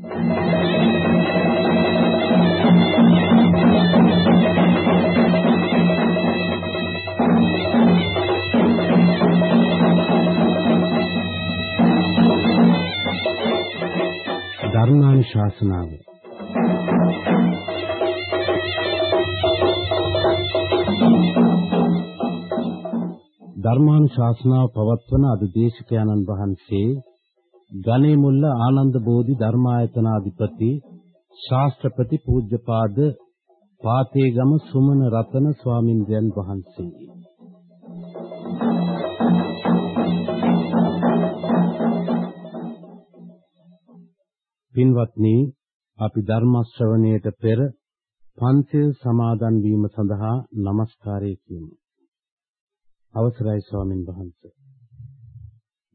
ධර්මානුශාසනාව. ධර්මානුශාසනාව පවත්වන අද දේශකයන්න් වහන්සේ ගණේ මුල්ල ආනන්ද බෝධි ධර්මායතනාධිපති ශාස්ත්‍රපති පූජ්‍යපාද පාතේගම සුමන රතන ස්වාමින්ද්‍රයන් වහන්සේ පින්වත්නි අපි ධර්ම ශ්‍රවණයට පෙර පන්සිල් සමාදන් වීම සඳහා নমස්කාරය කියමු. අවසරයි ස්වාමින් වහන්සේ.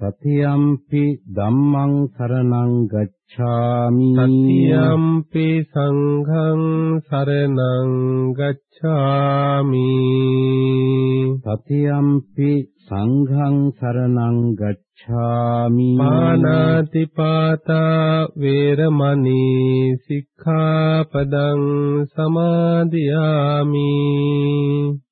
සතියම්පි ධම්මං සරණං ගච්ඡාමි। තතියම්පි සංඝං සරණං ගච්ඡාමි। සතියම්පි සංඝං සරණං ගච්ඡාමි। පානාති පාතා වේරමණී සික්ඛාපදං සමාදියාමි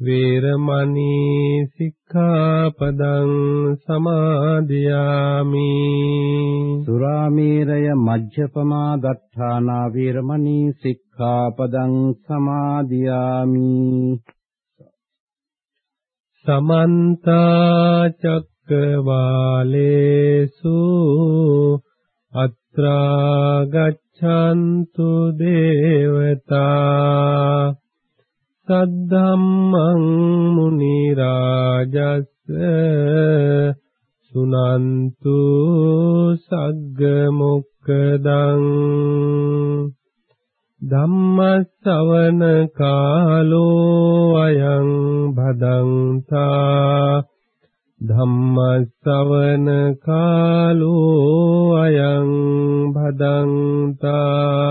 වේරමණී සික්ඛාපදං සමාදියාමි. සුරාමේරය මජ්ජපමා දත්තානා වීරමණී සික්ඛාපදං සමාදියාමි. සමන්ත චක්කවාලේසු අත්‍රා ගච්ඡන්තු දේවතා සද්ධම්මං මුනි රාජස්ස සුනන්තු සග්ග මොක්කදං ධම්මස්සවන කාලෝ අයං භදංතා ධම්මස්සවන කාලෝ අයං භදංතා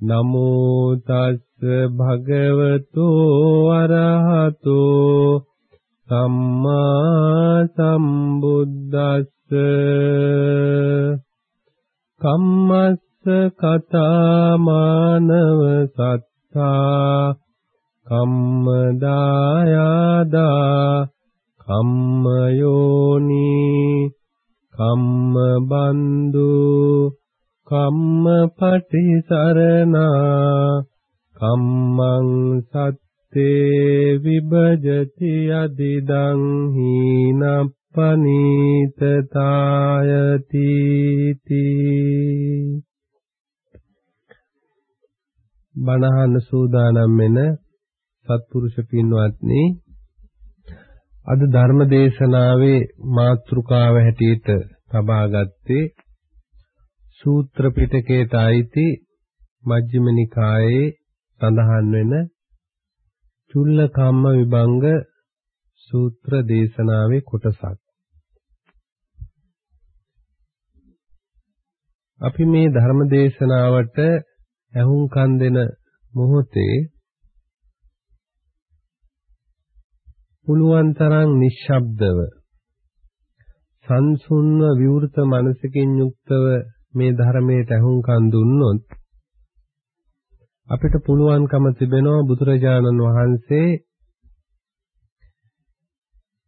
නමෝ තස්ස භගවතු අරහතෝ සම්මා සම්බුද්දස්ස කම්මස්ස කතා මානව සත්තා කම්මදායාදා කම්මයෝනි කම්මබන්දු කම්මපටිසරණා කම්මං සත්තේ විභජති අදිදං හීනප්පනීතතායති බණහන සූදානම් වෙන සත්පුරුෂ පින්වත්නි අද ධර්ම දේශනාවේ මාතෘකාව හැටියට තබා ගත්තේ සූත්‍ර පිටකයට අයිති මජ්ක්‍ධිම නිකායේ සඳහන් වෙන චුල්ල කම්ම විභංග සූත්‍ර දේශනාවේ කොටසක්. අපි මේ ධර්ම දේශනාවට ඇහුම්කන් දෙන මොහොතේ පුළුවන් තරම් නිශ්ශබ්දව සංසුන්ව විවෘත මනසකින් යුක්තව මේ ධර්මයට ඇහුම්කන් දුන්නොත් අපිට පුළුවන්කම තිබෙනවා බුදුරජාණන් වහන්සේ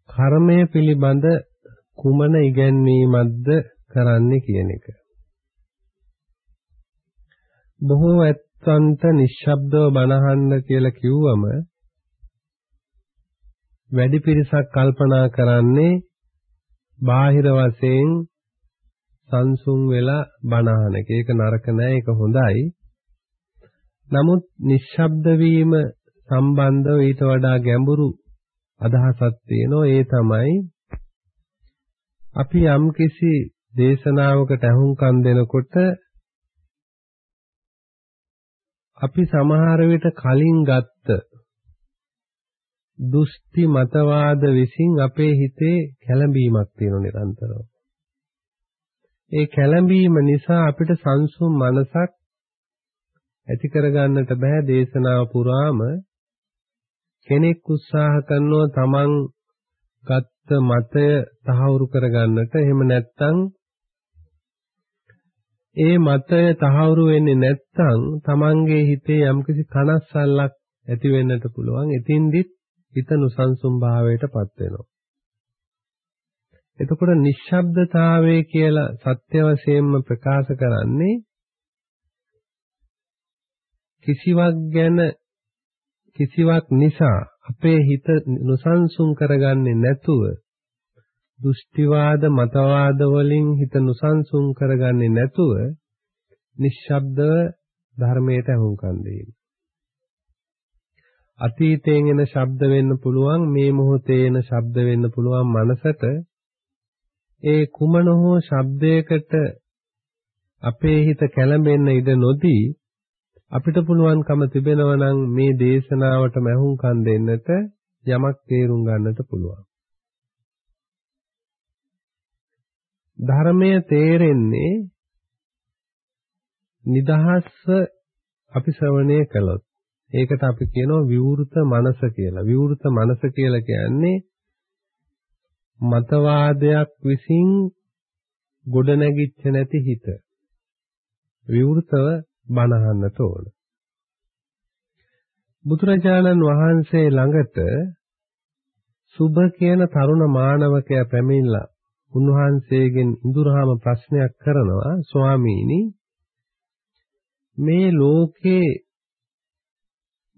කර්මය පිළිබඳ කුමන ඉගැන්වීමක්ද කරන්නේ කියන එක. බොහෝ ඇත්තන්ට නිශ්ශබ්දව බණහන්න කියලා කිව්වම වැඩි පිරිසක් කල්පනා කරන්නේ බාහිර වශයෙන් සංසුන් වෙලා බණහන එක. ඒක නරක නෑ ඒක හොඳයි. නමුත් නිශ්ශබ්ද වීම සම්බන්ධව ඊට වඩා ගැඹුරු අදහසක් තියෙනවා. ඒ තමයි අපි යම්කිසි දේශනාවකට අහුම්කම් දෙනකොට අපි සමහර විට කලින් ගත්ත දුස්ති මතවාද විසින් අපේ හිතේ කැළඹීමක් තියෙන නිරන්තරව. ඒ කැළඹීම නිසා අපිට සංසුම් මනසක් ඇති කරගන්නට බෑ දේශනාව පුරාම කෙනෙක් උත්සාහ කරනවා තමන් ගත්ත මතය තහවුරු කරගන්නට එහෙම නැත්නම් ඒ මතය තහවුරු වෙන්නේ නැත්නම් තමන්ගේ හිතේ යම්කිසි කනස්සල්ලක් ඇති වෙන්නට පුළුවන්. එතින්දිත් හිත නොසන්සුන් භාවයටපත් වෙනවා. එතකොට නිශ්ශබ්දතාවය කියලා සත්‍ය වශයෙන්ම ප්‍රකාශ කරන්නේ කිසිවක් ගැන කිසිවක් නිසා අපේ හිත නොසන්සුන් කරගන්නේ නැතුව දෘෂ්ටිවාද මතවාද වලින් හිත නොසන්සුන් කරගන්නේ නැතුව නිශ්ශබ්දව ධර්මයට අහුම්කම් දීම. අතීතයෙන් එන ශබ්ද වෙන්න පුළුවන් මේ මොහොතේ එන ශබ්ද වෙන්න පුළුවන් මනසට ඒ කුමන හෝ ශබ්දයකට අපේ හිත කැළඹෙන්න ඉඩ නොදී අපිට පුළුවන්කම තිබෙනවා නම් මේ දේශනාවට මහුම්කම් දෙන්නට යමක් තේරුම් ගන්නට පුළුවන්. ධර්මය තේරෙන්නේ නිදහස්ව අපි ශ්‍රවණය කළොත්. ඒකට අපි කියනවා විවෘත මනස කියලා. විවෘත මනස කියලා කියන්නේ මතවාදයක් විසින් ගොඩනැගිච්ච නැති හිත. විවෘතව බණහන්නට ඕන. බුදුරජාණන් වහන්සේ ළඟට සුභ කියන තරුණ මානවකයා පැමිණලා උන්වහන්සේගෙන් ඉඳුරාම ප්‍රශ්නයක් කරනවා ස්වාමීනි මේ ලෝකේ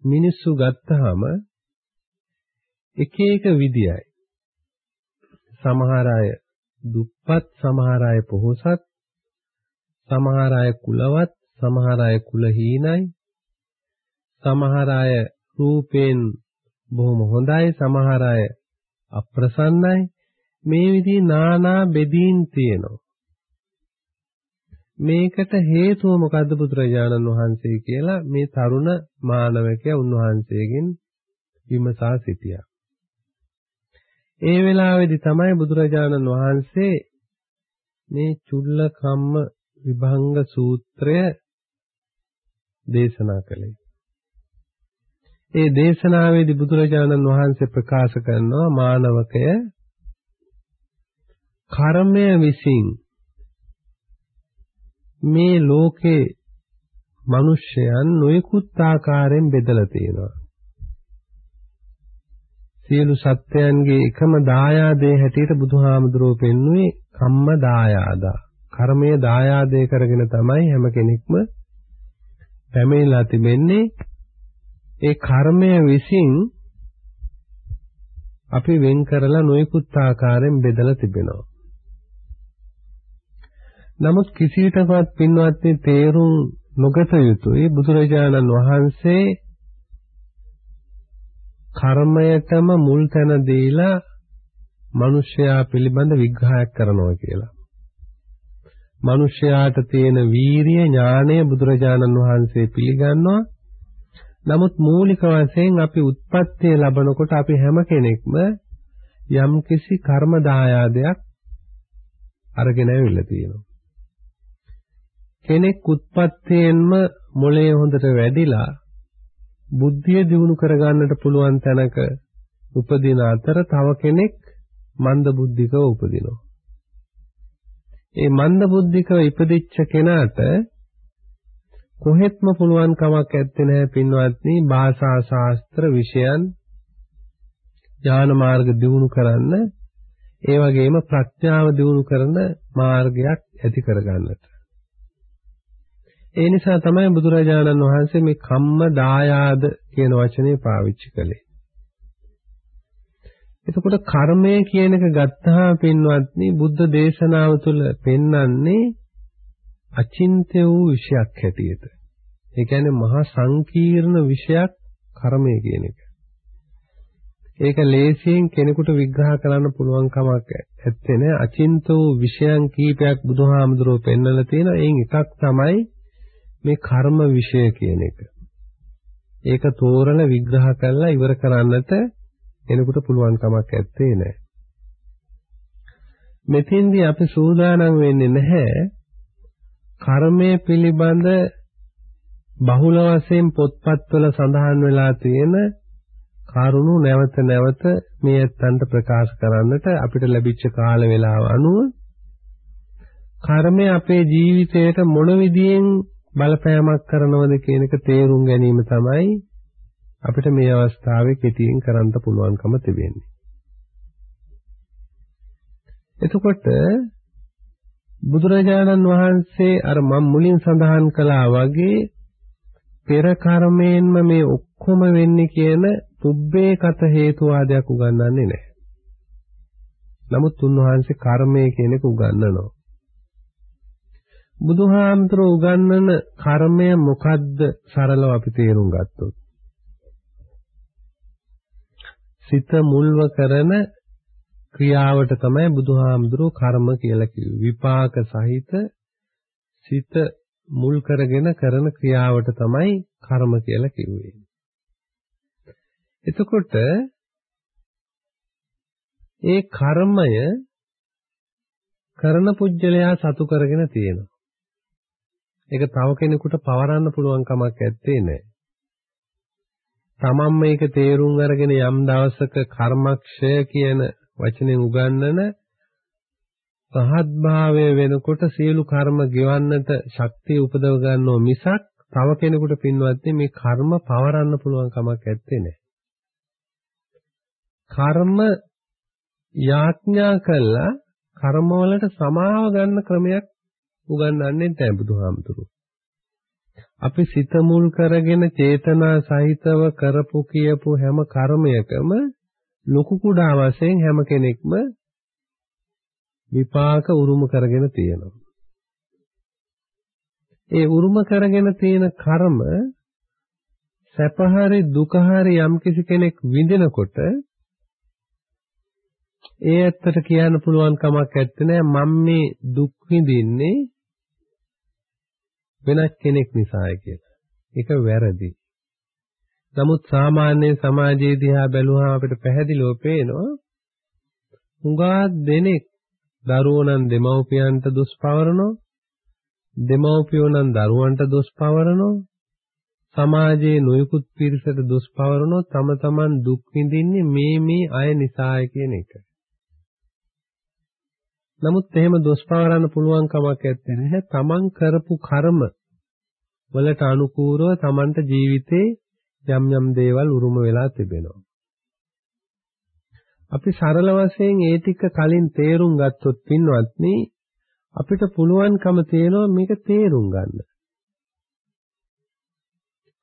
මිනිස්සු ගත්තාම එක එක විදියයි සමහර අය දුප්පත් සමහර අය පොහොසත් සමහර අය කුලවත් සමහර අය කුලහීනයි. සමහර අය රූපෙන් බොහොම හොඳයි. සමහර අය අප්‍රසන්නයි. මේ විදිහේ নানা බෙදීන් තියෙනවා. මේකට හේතුව මොකද්ද බුදුරජාණන් වහන්සේ කියලා මේ තරුණ මානවකයා උන්වහන්සේගෙන් විමසා සිටියා. ඒ වෙලාවේදී තමයි බුදුරජාණන් වහන්සේ මේ චුල්ල කම්ම විභංග සූත්‍රය දේශනා කළේ. ඒ දේශනාවේදී බුදුරජාණන් වහන්සේ ප්‍රකාශ කරනවා මානවකය කර්මය විසින් මේ ලෝකේ මිනිස්යන් නොයෙකුත් ආකාරයෙන් බෙදලා තියෙනවා. සියලු සත්‍යයන්ගේ එකම දායාදේ හැටියට බුදුහාමුදුරුවෝ පෙන්වුවේ කම්ම දායාදා. කර්මයේ දායාදේ කරගෙන තමයි හැම කෙනෙක්ම පැමිණලා තිබෙන්නේ. ඒ කර්මය විසින් අපි වෙන් කරලා නොයෙකුත් ආකාරයෙන් බෙදලා තිබෙනවා. නමුත් කිසිවිටකවත් පින්වත්නි තේරුම් නොගත යුතුයි බුදුරජාණන් වහන්සේ කර්මයටම මුල් තැන දීලා මිනිස්යා පිළිබඳ විග්‍රහයක් කරනවා කියලා. මිනිස්යාට තියෙන වීරිය ඥානය බුදුරජාණන් වහන්සේ පිළිගන්නවා. නමුත් මූලික වශයෙන් අපි උත්පත්තිය ලබනකොට අපි හැම කෙනෙක්ම යම්කිසි කර්ම දායාදයක් අරගෙන ඇවිල්ලා තියෙනවා. කෙනෙක් උත්පත්තියෙන්ම මොලේ හොඳට වැඩිලා බුද්ධිය දියුණු කරගන්නට පුළුවන් තැනක උපදින අතර තව කෙනෙක් මන්ද බුද්ධිකව උපදිනවා. ඒ මන්ද බුද්ධිකව ඉපදිච්ච කෙනාට කොහෙත්ම පුළුවන් කමක් ඇත්තේ නැහැ පින්වත්නි භාෂා ශාස්ත්‍ර විෂයන් ඥාන මාර්ග දියුණු කරන්න ඒ වගේම ප්‍රඥාව දියුණු කරන මාර්ගයක් ඇති කරගන්නට ඒ නිසා තමයි බුදුරජාණන් වහන්සේ මේ කම්ම දායාද කියන වචනේ පාවිච්චි කළේ. එතකොට කර්මය කියන එක ගත්තාම පින්වත්නි බුද්ධ දේශනාව තුළ පෙන්වන්නේ අචින්ත්‍ය වූ විෂයක් හැටියට. ඒ කියන්නේ මහා සංකීර්ණ විෂයක් කර්මය කියන එක. ඒක ලේසියෙන් කෙනෙකුට විග්‍රහ කරන්න පුළුවන් කමක් ඇත්තේ නෑ. අචින්ත වූ විෂයන් කීපයක් බුදුහාමුදුරුවෝ පෙන්වලා තියෙනවා. එයින් එකක් තමයි මේ කර්ම විෂය කියන එක. ඒක තෝරලා විග්‍රහ කරලා ඉවර කරන්නට එනකොට පුළුවන් කමක් ඇත්තේ නැහැ. මෙතෙන්දී අපි සූදානම් වෙන්නේ නැහැ කර්මය පිළිබඳ බහුල වශයෙන් පොත්පත්වල සඳහන් වෙලා තියෙන කරුණු නැවත නැවත මේ ඇත්තන්ට ප්‍රකාශ කරන්නට අපිට ලැබිච්ච කාල වේලාව අනුව කර්මය අපේ ජීවිතයට මොන විදියෙන් බලපෑමක් කරනවද කියන එක තේරුම් ගැනීම තමයි අපිට මේ අවස්ථාවේ කෙටියෙන් කරන්න පුළුවන්කම තිබෙන්නේ. එතකොට බුදුරජාණන් වහන්සේ අර මම මුලින් සඳහන් කළා වගේ පෙර කර්මයෙන්ම මේ ඔක්කොම වෙන්නේ කියන පුබ්බේ කත හේතුවාදයක් උගන්වන්නේ නැහැ. නමුත් උන්වහන්සේ කර්මය කියන එක උගන්වනවා. බුදුහාමතුරු උගන්වන කර්මය මොකද්ද සරලව අපි තේරුම් ගත්තොත් සිත මුල්ව කරන ක්‍රියාවට තමයි බුදුහාමුදුරු කර්ම කියලා කිව්වේ. විපාක සහිත සිත මුල් කරගෙන කරන ක්‍රියාවට තමයි කර්ම කියලා කිව්වේ. එතකොට ඒ කර්මය කරන පුජ්‍යලයා සතු කරගෙන තියෙනවා. ඒක තව කෙනෙකුට පවරන්න පුළුවන් කමක් ඇත්තේ නැහැ. තමන් මේක තේරුම් අරගෙන යම් දවසක කර්මක්ෂය කියන වචනෙන් උගන්වන සහත්භාවය වෙනකොට සියලු කර්ම ගෙවන්නට ශක්තිය උපදව ගන්නව මිසක් තව කෙනෙකුට පින්වත්නි මේ කර්ම පවරන්න පුළුවන් කමක් ඇත්තේ නැහැ. කර්ම යාඥා කළා කර්මවලට සමාව ගන්න ක්‍රමයක් උගන්වන්නේ නැහැ බුදුහාමුදුරුවෝ. අපි සිත මුල් කරගෙන චේතනා සහිතව කරපු කියපු හැම කර්මයකම ලොකු කුඩා වශයෙන් හැම කෙනෙක්ම විපාක උරුම කරගෙන තියෙනවා. ඒ උරුම කරගෙන තියෙන කර්ම සැප හරි දුක හරි යම්කිසි කෙනෙක් විඳිනකොට ඒ ඇත්තට කියන්න පුළුවන් කමක් නැත්තේ මම මේ දුක් විඳින්නේ වෙනත් කෙනෙක් නිසායි කියලා. ඒක වැරදි. නමුත් සාමාන්‍ය සමාජයේ දිහා බැලුවහම අපිට පැහැදිලිව පේනවා හුඟා දෙනෙක් දරුවෝ නම් දෙමව්පියන්ට දොස් පවරනවා දෙමව්පියෝ නම් දරුවන්ට දොස් පවරනවා සමාජයේ නොයෙකුත් පිරිසට දොස් පවරනවා තම තමන් දුක් විඳින්නේ මේ මේ අය නිසායි කියන එක. නමුත් එහෙම දොස් පවරන්න පුළුවන් කමක් නැත්තේ. තමන් කරපු කර්ම වලට අනුකූලව තමන්ට ජීවිතේ යම් යම් දේවල් උරුම වෙලා තිබෙනවා. අපි සරල වශයෙන් ඒ ටික කලින් තේරුම් ගත්තොත් පින්වත්නි අපිට පුළුවන්කම තියෙනවා මේක තේරුම් ගන්න.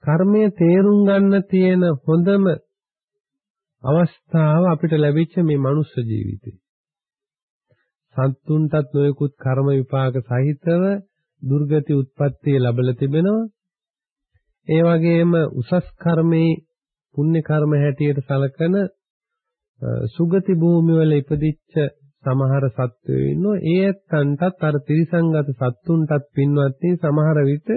කර්මය තේරුම් ගන්න තියෙන හොඳම අවස්ථාව අපිට ලැබිච්ච මේ මනුස්ස ජීවිතේ. සත්තුන්ටත් නොයෙකුත් කර්ම විපාක සහිතව දුර්ගති උත්පත්තිය ලැබලා තිබෙනවා. ඒ වගේම උසස් කර්මේ පුණ්‍ය කර්ම හැටියට සලකන සුගති භූමිවල ඉපදිච්ච සමහර සත්වයෝ ඉන්නවා. ඒ ඇත්තන්ටත් අර තිරිසංගත සත්තුන්ටත් පින්වත්නි සමහර විට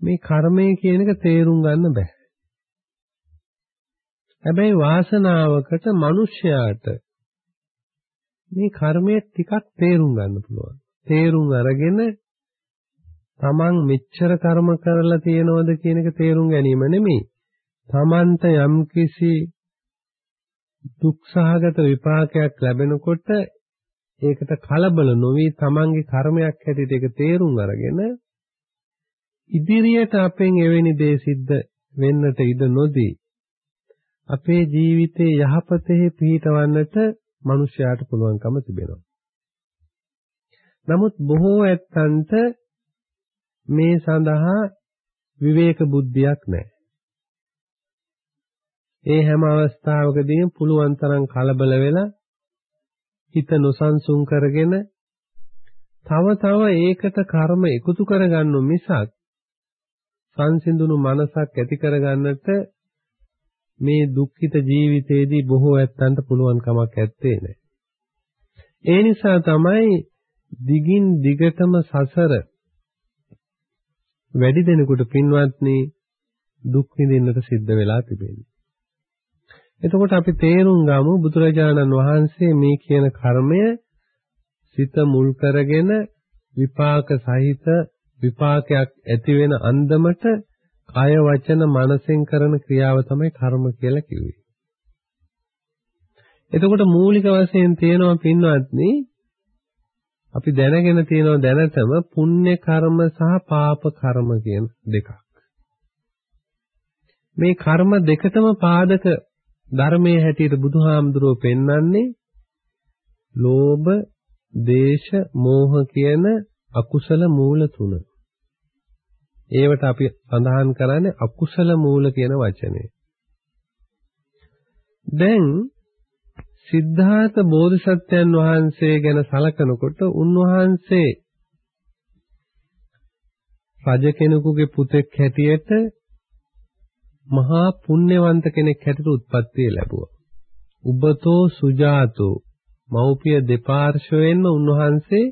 මේ කර්මය කියන එක තේරුම් ගන්න බෑ. හැබැයි වාසනාවකට මිනිස්යාට මේ කර්මය ටිකක් තේරුම් ගන්න පුළුවන්. තේරුම් අරගෙන තමන් මෙච්චර කර්ම කරලා තියෙනවද කියන එක තේරුම් ගැනීම නෙමෙයි. තමන්ට යම්කිසි දුක්සහගත විපාකයක් ලැබෙනකොට ඒකට කලබල නොවි තමන්ගේ කර්මයක් හැටියට ඒක තේරුම් අරගෙන ඉදිරියට අපෙන් එවැනි දේ සිද්ධ වෙන්නට ඉඩ නොදී අපේ ජීවිතයේ යහපතෙහි පිහිටවන්නට මිනිසයාට පුළුවන්කම තිබෙනවා. නමුත් බොහෝ ඇත්තන්ට මේ සඳහා විවේක බුද්ධියක් නැහැ. ඒ හැම අවස්ථාවකදීම පුළුවන් තරම් කලබල වෙලා හිත නොසන්සුන් කරගෙන තව තව ඒකට කර්ම එකතු කරගන්නු මිසක් සංසිඳුණු මනසක් ඇති කරගන්නට මේ දුක්ඛිත ජීවිතයේදී බොහෝ ඇත්තන්ට පුළුවන් කමක් ඇත්තේ නැහැ. ඒ නිසා තමයි දිගින් දිගටම සසර වැඩි දෙනෙකුට පින්වත්නි දුක් විඳින්නට සිද්ධ වෙලා තිබෙන්නේ. එතකොට අපි තේරුම් ගමු බුදුරජාණන් වහන්සේ මේ කියන කර්මය සිත මුල් කරගෙන විපාක සහිත විපාකයක් ඇති වෙන අන්දමට කය වචන මනසෙන් කරන ක්‍රියාව තමයි කර්ම කියලා කිව්වේ. එතකොට මූලික වශයෙන් තියෙනවා පින්වත්නි අපි දැනගෙන තියෙනවා දැනටම පුණ්‍ය කර්ම සහ පාප කර්ම කියන දෙකක්. මේ කර්ම දෙකටම පාදක ධර්මයේ හැටියට බුදුහාමුදුරුවෝ පෙන්වන්නේ ලෝභ, දේශ, මෝහ කියන අකුසල මූල තුන. ඒවට අපි සඳහන් කරන්නේ අකුසල මූල කියන වචනේ. දැන් සිද්ධාර්ථ බෝධිසත්වයන් වහන්සේ ගැන සලකනකොට උන්වහන්සේ රජ කෙනෙකුගේ පුතෙක් හැටියට මහා පුණ්‍යවන්ත කෙනෙක් හැටියට උත්පත්ති ලැබුවා. උබතෝ සුජාතෝ මෞපිය දෙපාර්ශ්වයෙන්ම උන්වහන්සේ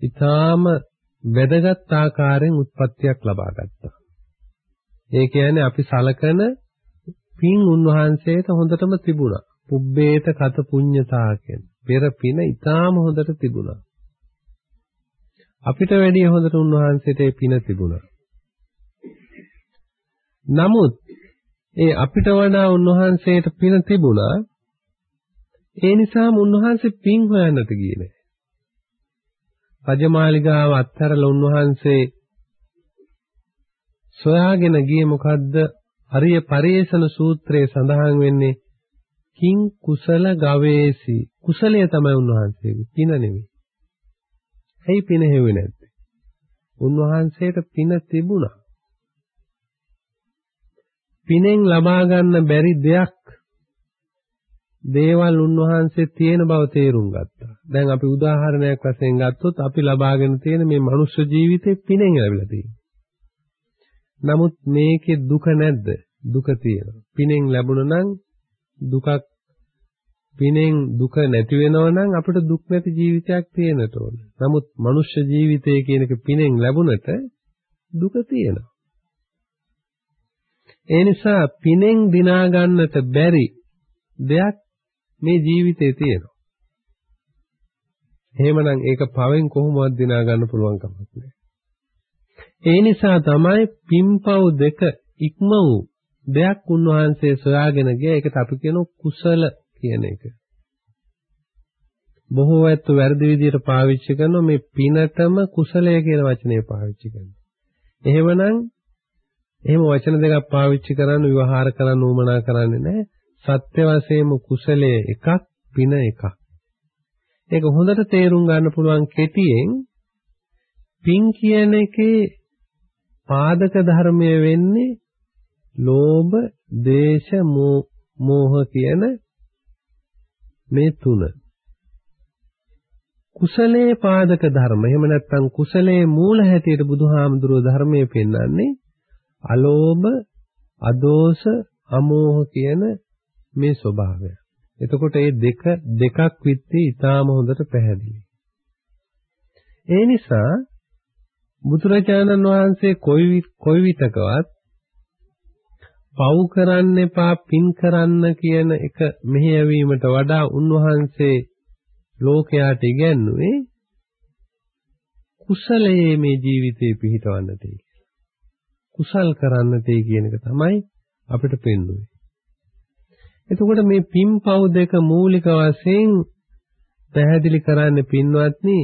ඊටාම වැදගත් ආකාරයෙන් උත්පත්තියක් ලබා ගත්තා. ඒ කියන්නේ අපි සලකන පින් උන්වහන්සේට හොඳටම තිබුණා. පුබ්බේත කත පුඤ්ඤතා කියන පෙර පින ඊටාම හොඳට තිබුණා. අපිට වැඩිය හොඳට උන්වහන්සේට ඒ පින තිබුණා. නමුත් ඒ අපිට වඩා උන්වහන්සේට පින තිබුණා. ඒ නිසාම උන්වහන්සේ පින් හොයන්නට ගියේ නැහැ. රජමාලිගාව අත්හැරලා උන්වහන්සේ සොයාගෙන ගියේ මොකද්ද? හරිය පරිේශන සූත්‍රයේ සඳහන් වෙන්නේ කිං කුසල ගවේසි කුසලය තමයි උන්වහන්සේගේ පින නෙවෙයි. ඇයි පින හෙව්වේ නැත්තේ? උන්වහන්සේට පින තිබුණා. පිනෙන් ලබා ගන්න බැරි දෙයක් දේවල් උන්වහන්සේ තියෙන බව තේරුම් ගත්තා. දැන් අපි උදාහරණයක් වශයෙන් ගත්තොත් අපි ලබාගෙන තියෙන මේ මනුෂ්‍ය ජීවිතේ පිනෙන් ලැබිලා තියෙනවා. නමුත් මේකේ දුක නැද්ද? දුක තියෙනවා. පිනෙන් ලැබුණා නම් දුකක් පිනෙන් දුක නැති වෙනවා නම් අපිට දුක් නැති ජීවිතයක් තියෙන්නට ඕන. නමුත් මනුෂ්‍ය ජීවිතය කියන එක පිනෙන් ලැබුණට දුක තියෙනවා. ඒ නිසා පිනෙන් දිනා ගන්නට බැරි දෙයක් මේ ජීවිතේ තියෙනවා. එහෙමනම් ඒක පවෙන් කොහොමවත් දිනා ගන්න පුළුවන් කමක් නැහැ. ඒ නිසා තමයි පිම්පව් දෙක ඉක්ම වූ දෙයක් උන්වහන්සේ සොයාගෙන ගියා. ඒකට අපි කියන කුසල කියන එක. බොහෝ ඇත්ත වැරදි විදිහට පාවිච්චි කරන මේ පිනටම කුසලය කියන වචනේ පාවිච්චි කරනවා. එහෙමනම් එහෙම වචන දෙකක් පාවිච්චි කරන්න විවහාර කරන්න උවමනා කරන්නේ නැහැ. සත්‍ය වශයෙන්ම කුසලයේ එකක් පින එකක්. ඒක හොඳට තේරුම් ගන්න පුළුවන් කෙටියෙන් පින් කියන එකේ පාදක ධර්මය වෙන්නේ ලෝභ, දේශ, මෝහ කියන මේ තුන. කුසලයේ පාදක ධර්ම. එහෙම නැත්නම් කුසලයේ මූල හැටියට බුදුහාමුදුරුවෝ ධර්මයේ පෙන්වන්නේ අලෝභ, අදෝස, අමෝහ කියන මේ ස්වභාවය. එතකොට මේ දෙක දෙකක් විත්තේ ඊටාම හොඳට පැහැදිලි. ඒ නිසා බුදුරජාණන් වහන්සේ කොයි කොයි විතකවත් පව් කරන්න එපා පින් කරන්න කියන එක මෙහෙයවීමට වඩා උන්වහන්සේ ලෝකයාට ඉගැන්නුවේ කුසලයේ මේ ජීවිතේ පිහිටවන්නට කුසල් කරන්නට කියන එක තමයි අපිට පෙන්වන්නේ. එතකොට මේ පින් පව් දෙක මූලික වශයෙන් පැහැදිලි කරන්න පින්වත්නි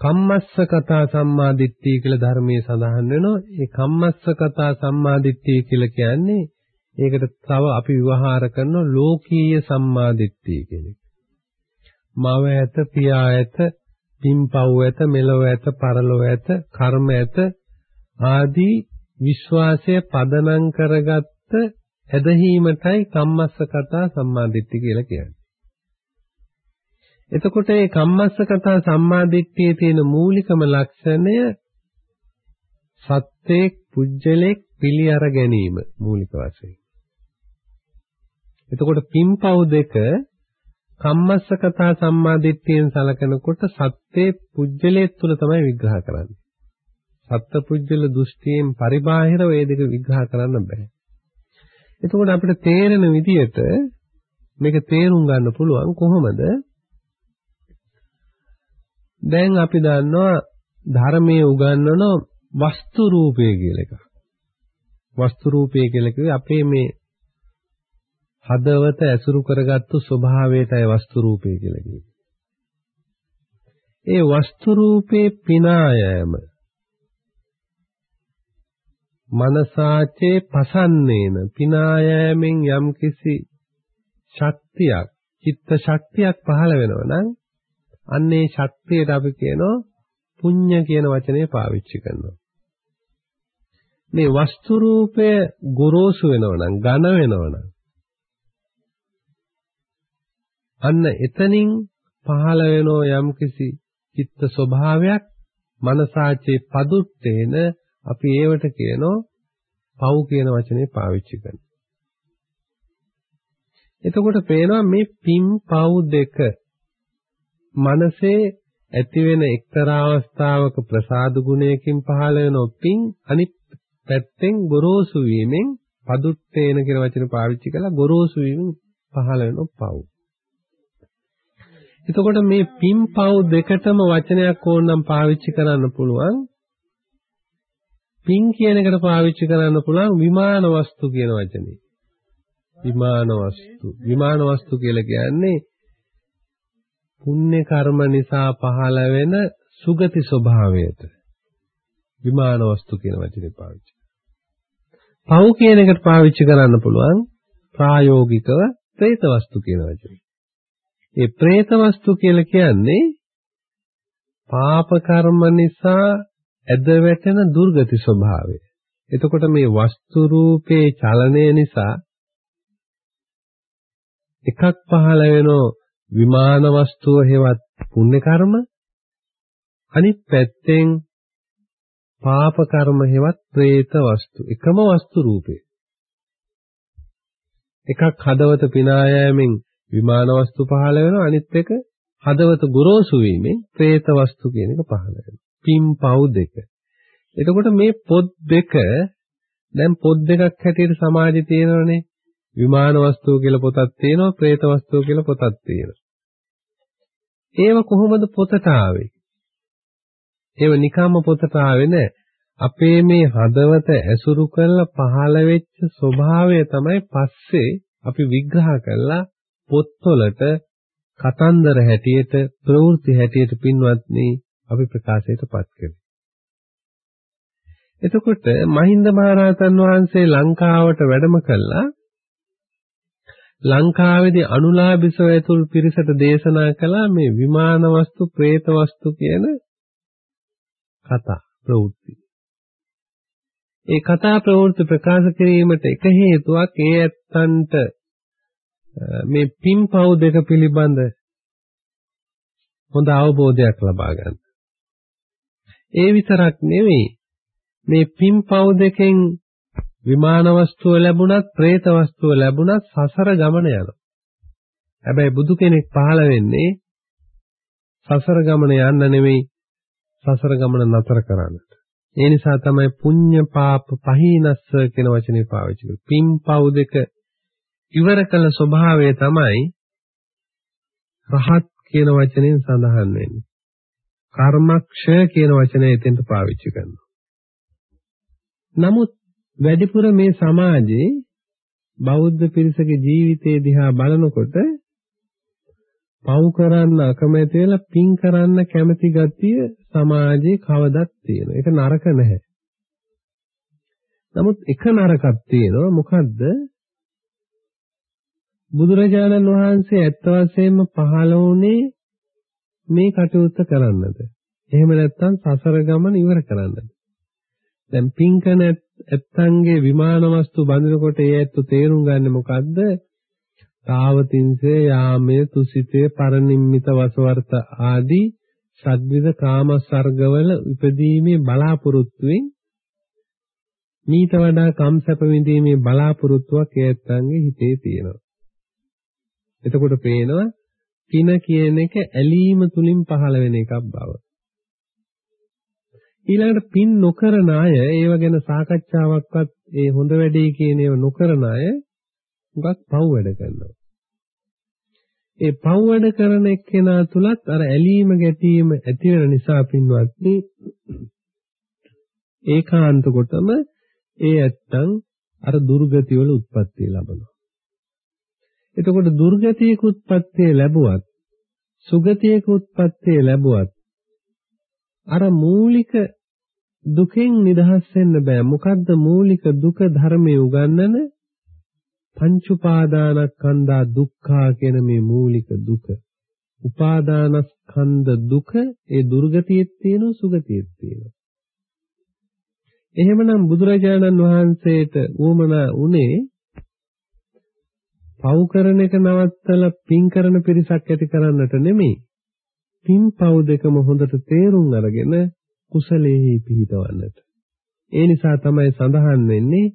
කම්මස්ස කතා සම්මාදිට්ඨිය කියලා ධර්මයේ සඳහන් වෙනවා. ඒ කම්මස්ස කතා සම්මාදිට්ඨිය කියලා කියන්නේ ඒකට තව අපි විවහාර කරන ලෝකීය සම්මාදිට්ඨිය කියන එක. මව ඇත, පියා ඇත, පින්පව් ඇත, මෙලොව ඇත, පරලොව ඇත, කර්ම ඇත ආදී විශ්වාසය පදනම් කරගත්ත ඇදහිීමටයි කම්මස්ස කතා සම්මාදිට්ඨිය කියලා කියන්නේ. එතකොට මේ කම්මස්සකතා සම්මාදිට්ඨියේ තියෙන මූලිකම ලක්ෂණය සත්‍යේ පුජ්‍යලෙක් පිළි අර ගැනීම මූලික වශයෙන්. එතකොට පින්පව් දෙක කම්මස්සකතා සම්මාදිට්ඨියෙන් සලකනකොට සත්‍යේ පුජ්‍යලයේ තුල තමයි විග්‍රහ කරන්නේ. සත්ත්ව පුජ්‍යල දෘෂ්ටියෙන් පරිබාහිරව මේ දෙක විග්‍රහ කරන්න බෑ. එතකොට අපිට තේරෙන විදිහට මේක තේරුම් ගන්න පුළුවන් කොහොමද? දැන් අපි දන්නවා ධර්මයේ උගන්වන වස්තු රූපය කියලා එකක්. වස්තු රූපය කියලා කිව්වේ අපේ මේ හදවත ඇසුරු කරගත්තු ස්වභාවයටයි වස්තු රූපය කියලා කියන්නේ. ඒ වස්තු රූපේ පිනායම මනසාචේ පසන්නේන පිනායමෙන් යම්කිසි ශක්තියක් චිත්ත ශක්තියක් පහළ වෙනවා නම් අන්නේ ශක්තියට අපි කියනවා පුඤ්ඤ කියන වචනේ පාවිච්චි කරනවා. මේ වස්තු රූපය ගොරෝසු වෙනවනම් ඝන වෙනවනම් අන්න එතනින් පහළ වෙනෝ යම්කිසි චිත්ත ස්වභාවයක් මනසාචේ පදුත්තේන අපි ඒවට කියනෝ පව් කියන වචනේ පාවිච්චි කරනවා. එතකොට පේනවා මේ පින් පව් දෙක මනසේ ඇති වෙන එක්තරා අවස්ථාවක ප්‍රසාද ගුණයකින් පහළ වෙන පින් අනිත් පැත්තෙන් ගොරෝසු වීමෙන් පදුත්තේන කියන වචන පාවිච්චි කළා ගොරෝසු වීමෙන් පහළ වෙන පව්. එතකොට මේ පින් පව් දෙකටම වචනයක් ඕනනම් පාවිච්චි කරන්න පුළුවන්. පින් කියන එකට පාවිච්චි කරන්න පුළුවන් විමාන වස්තු කියන වචනේ. විමාන වස්තු. විමාන වස්තු කියලා කියන්නේ පුණ්‍ය කර්ම නිසා පහළ වෙන සුගති ස්වභාවයට විමාන වස්තු කියන වචනේ පාවිච්චි පව් කියන එකට පාවිච්චි කරන්න පුළුවන් ප්‍රායෝගිකව പ്രേත වස්තු කියන වචනේ. ඒ പ്രേත වස්තු කියලා කියන්නේ පාප කර්ම නිසා ඇද වැටෙන දුර්ගති ස්වභාවය. එතකොට මේ වස්තු රූපේ චලනය නිසා එකක් පහළ වෙනෝ විමාන වස්තුව හේවත් පුණ්‍ය කර්ම අනිත් පැත්තෙන් පාප කර්ම හේවත් പ്രേත වස්තු එකම වස්තු රූපේ එකක් හදවත පිනා යෑමෙන් විමාන වස්තු පහළ වෙනවා අනිත් එක හදවත ගොරෝසු වීමෙන් പ്രേත වස්තු කියන එක පහළ වෙනවා පින් පව් දෙක. එතකොට මේ පොත් දෙක දැන් පොත් දෙකක් හැටියට සමාජයේ තියෙනවනේ. විමාන වස්තුව කියලා පොතක් තියෙනවා പ്രേත වස්තුව කියලා පොතක් තියෙනවා. ඒව කොහොමද පොතට ආවේ? ඒව නිකම්ම පොතට ආවේ නෑ. අපේ මේ හදවත ඇසුරු කරලා පහළ වෙච්ච ස්වභාවය තමයි පස්සේ අපි විග්‍රහ කරලා පොත්වලට කතන්දර හැටියට ප්‍රවෘත්ති හැටියට පින්වත්නි අපි ප්‍රකාශයටපත් කරේ. එතකොට මහින්ද මහරහතන් වහන්සේ ලංකාවට වැඩම කළා ලංකාවේදී අනුලාභිසව ඇතුළු පිරිසට දේශනා කළා මේ විමාන වස්තු, പ്രേත වස්තු කියන කතා ප්‍රවෘත්ති. ඒ කතා ප්‍රවෘත්ති ප්‍රකාශ කිරීමට එක හේතුවක් ඒ ඇත්තන්ට මේ පින්පව් දෙක පිළිබඳ හොඳ අවබෝධයක් ලබා ගන්න. ඒ විතරක් නෙවෙයි මේ පින්පව් දෙකෙන් විමාන වස්තුව ලැබුණත් പ്രേත වස්තුව ලැබුණත් සසර ගමන යනවා. හැබැයි බුදු කෙනෙක් පහළ වෙන්නේ සසර ගමන යන්න නෙවෙයි සසර ගමන නතර කරන්නට. ඒ නිසා තමයි පුඤ්ඤ පාප පහීනස්ස කියන වචනේ පාවිච්චි කරන්නේ. පින් පව් දෙක ඉවර කළ ස්වභාවය තමයි රහත් කියන වචනයෙන් සඳහන් වෙන්නේ. කර්මක්ෂය කියන වචනය එතෙන්ට පාවිච්චි කරනවා. නමුත් වැඩිපුර මේ සමාජයේ බෞද්ධ පිරිසගේ ජීවිතය දිහා බලනකොට පව් කරන්න අකමැති වෙලා පින් කරන්න කැමති ගතිය සමාජයේ කවදත් තියෙනවා. ඒක නරක නැහැ. නමුත් එක නරකක් තියෙනවා. මොකද්ද? බුදුරජාණන් වහන්සේ ඇත්ත වශයෙන්ම පහළ වුණේ මේ කටයුත්ත කරන්නද? එහෙම නැත්නම් සසර ගමන ඉවර කරන්නද? දැන් පින්කන ඇත්තන්ගේ විමාන වස්තු බඳිනකොට ඒ ඇත්ත තේරුම් ගන්න මොකද්ද? තාවතින්සේ යාමයේ තුසිතේ පරිනිම්මිත වසවර්ත ආදී සද්විද කාමසර්ගවල ඉපදීමේ බලාපොරොත්තුවෙන් මීට වඩා කම්සප විඳීමේ බලාපොරොත්තුවක් ඒ ඇත්තන්ගේ හිතේ තියෙනවා. එතකොට පේනවා පින කියන එක ඇලීම තුලින් පහළ වෙන එකක් බව. ඊළඟට පින් නොකරන අය ඒව ගැන සාකච්ඡාවක්වත් ඒ හොඳ වැඩේ කියන ඒවා නොකරන අය හුඟක් පව් වැඩ කරනවා. ඒ පව් වැඩ කරන එක්කෙනා තුලත් අර ඇලීම ගැටීම ඇති වෙන නිසා පින්වත්නි ඒකාන්ත කොටම ඒ ඇත්තන් අර දුර්ගති වල උත්පත්ති ලබනවා. එතකොට දුර්ගතියක උත්පත්ති ලැබුවත් සුගතියක උත්පත්ති ලැබුවත් අර මූලික දුකෙන් නිදහස් වෙන්න බෑ. මොකද්ද මූලික දුක ධර්මයේ උගන්වන පංච උපාදානස්කන්ධා දුක්ඛා කියන මේ මූලික දුක. උපාදානස්කන්ධ දුක ඒ දුර්ගතියෙත් තියෙනවා සුගතියෙත් තියෙනවා. එහෙමනම් බුදුරජාණන් වහන්සේට උවමනා උනේ පව් කරන එක නවත්තලා පින් කරන පිරිසක් ඇති කරන්නට නෙමෙයි. පින් පව් දෙකම හොඳට තේරුම් අරගෙන කුසලයේ පිහිටවන්නට. ඒ නිසා තමයි සඳහන් වෙන්නේ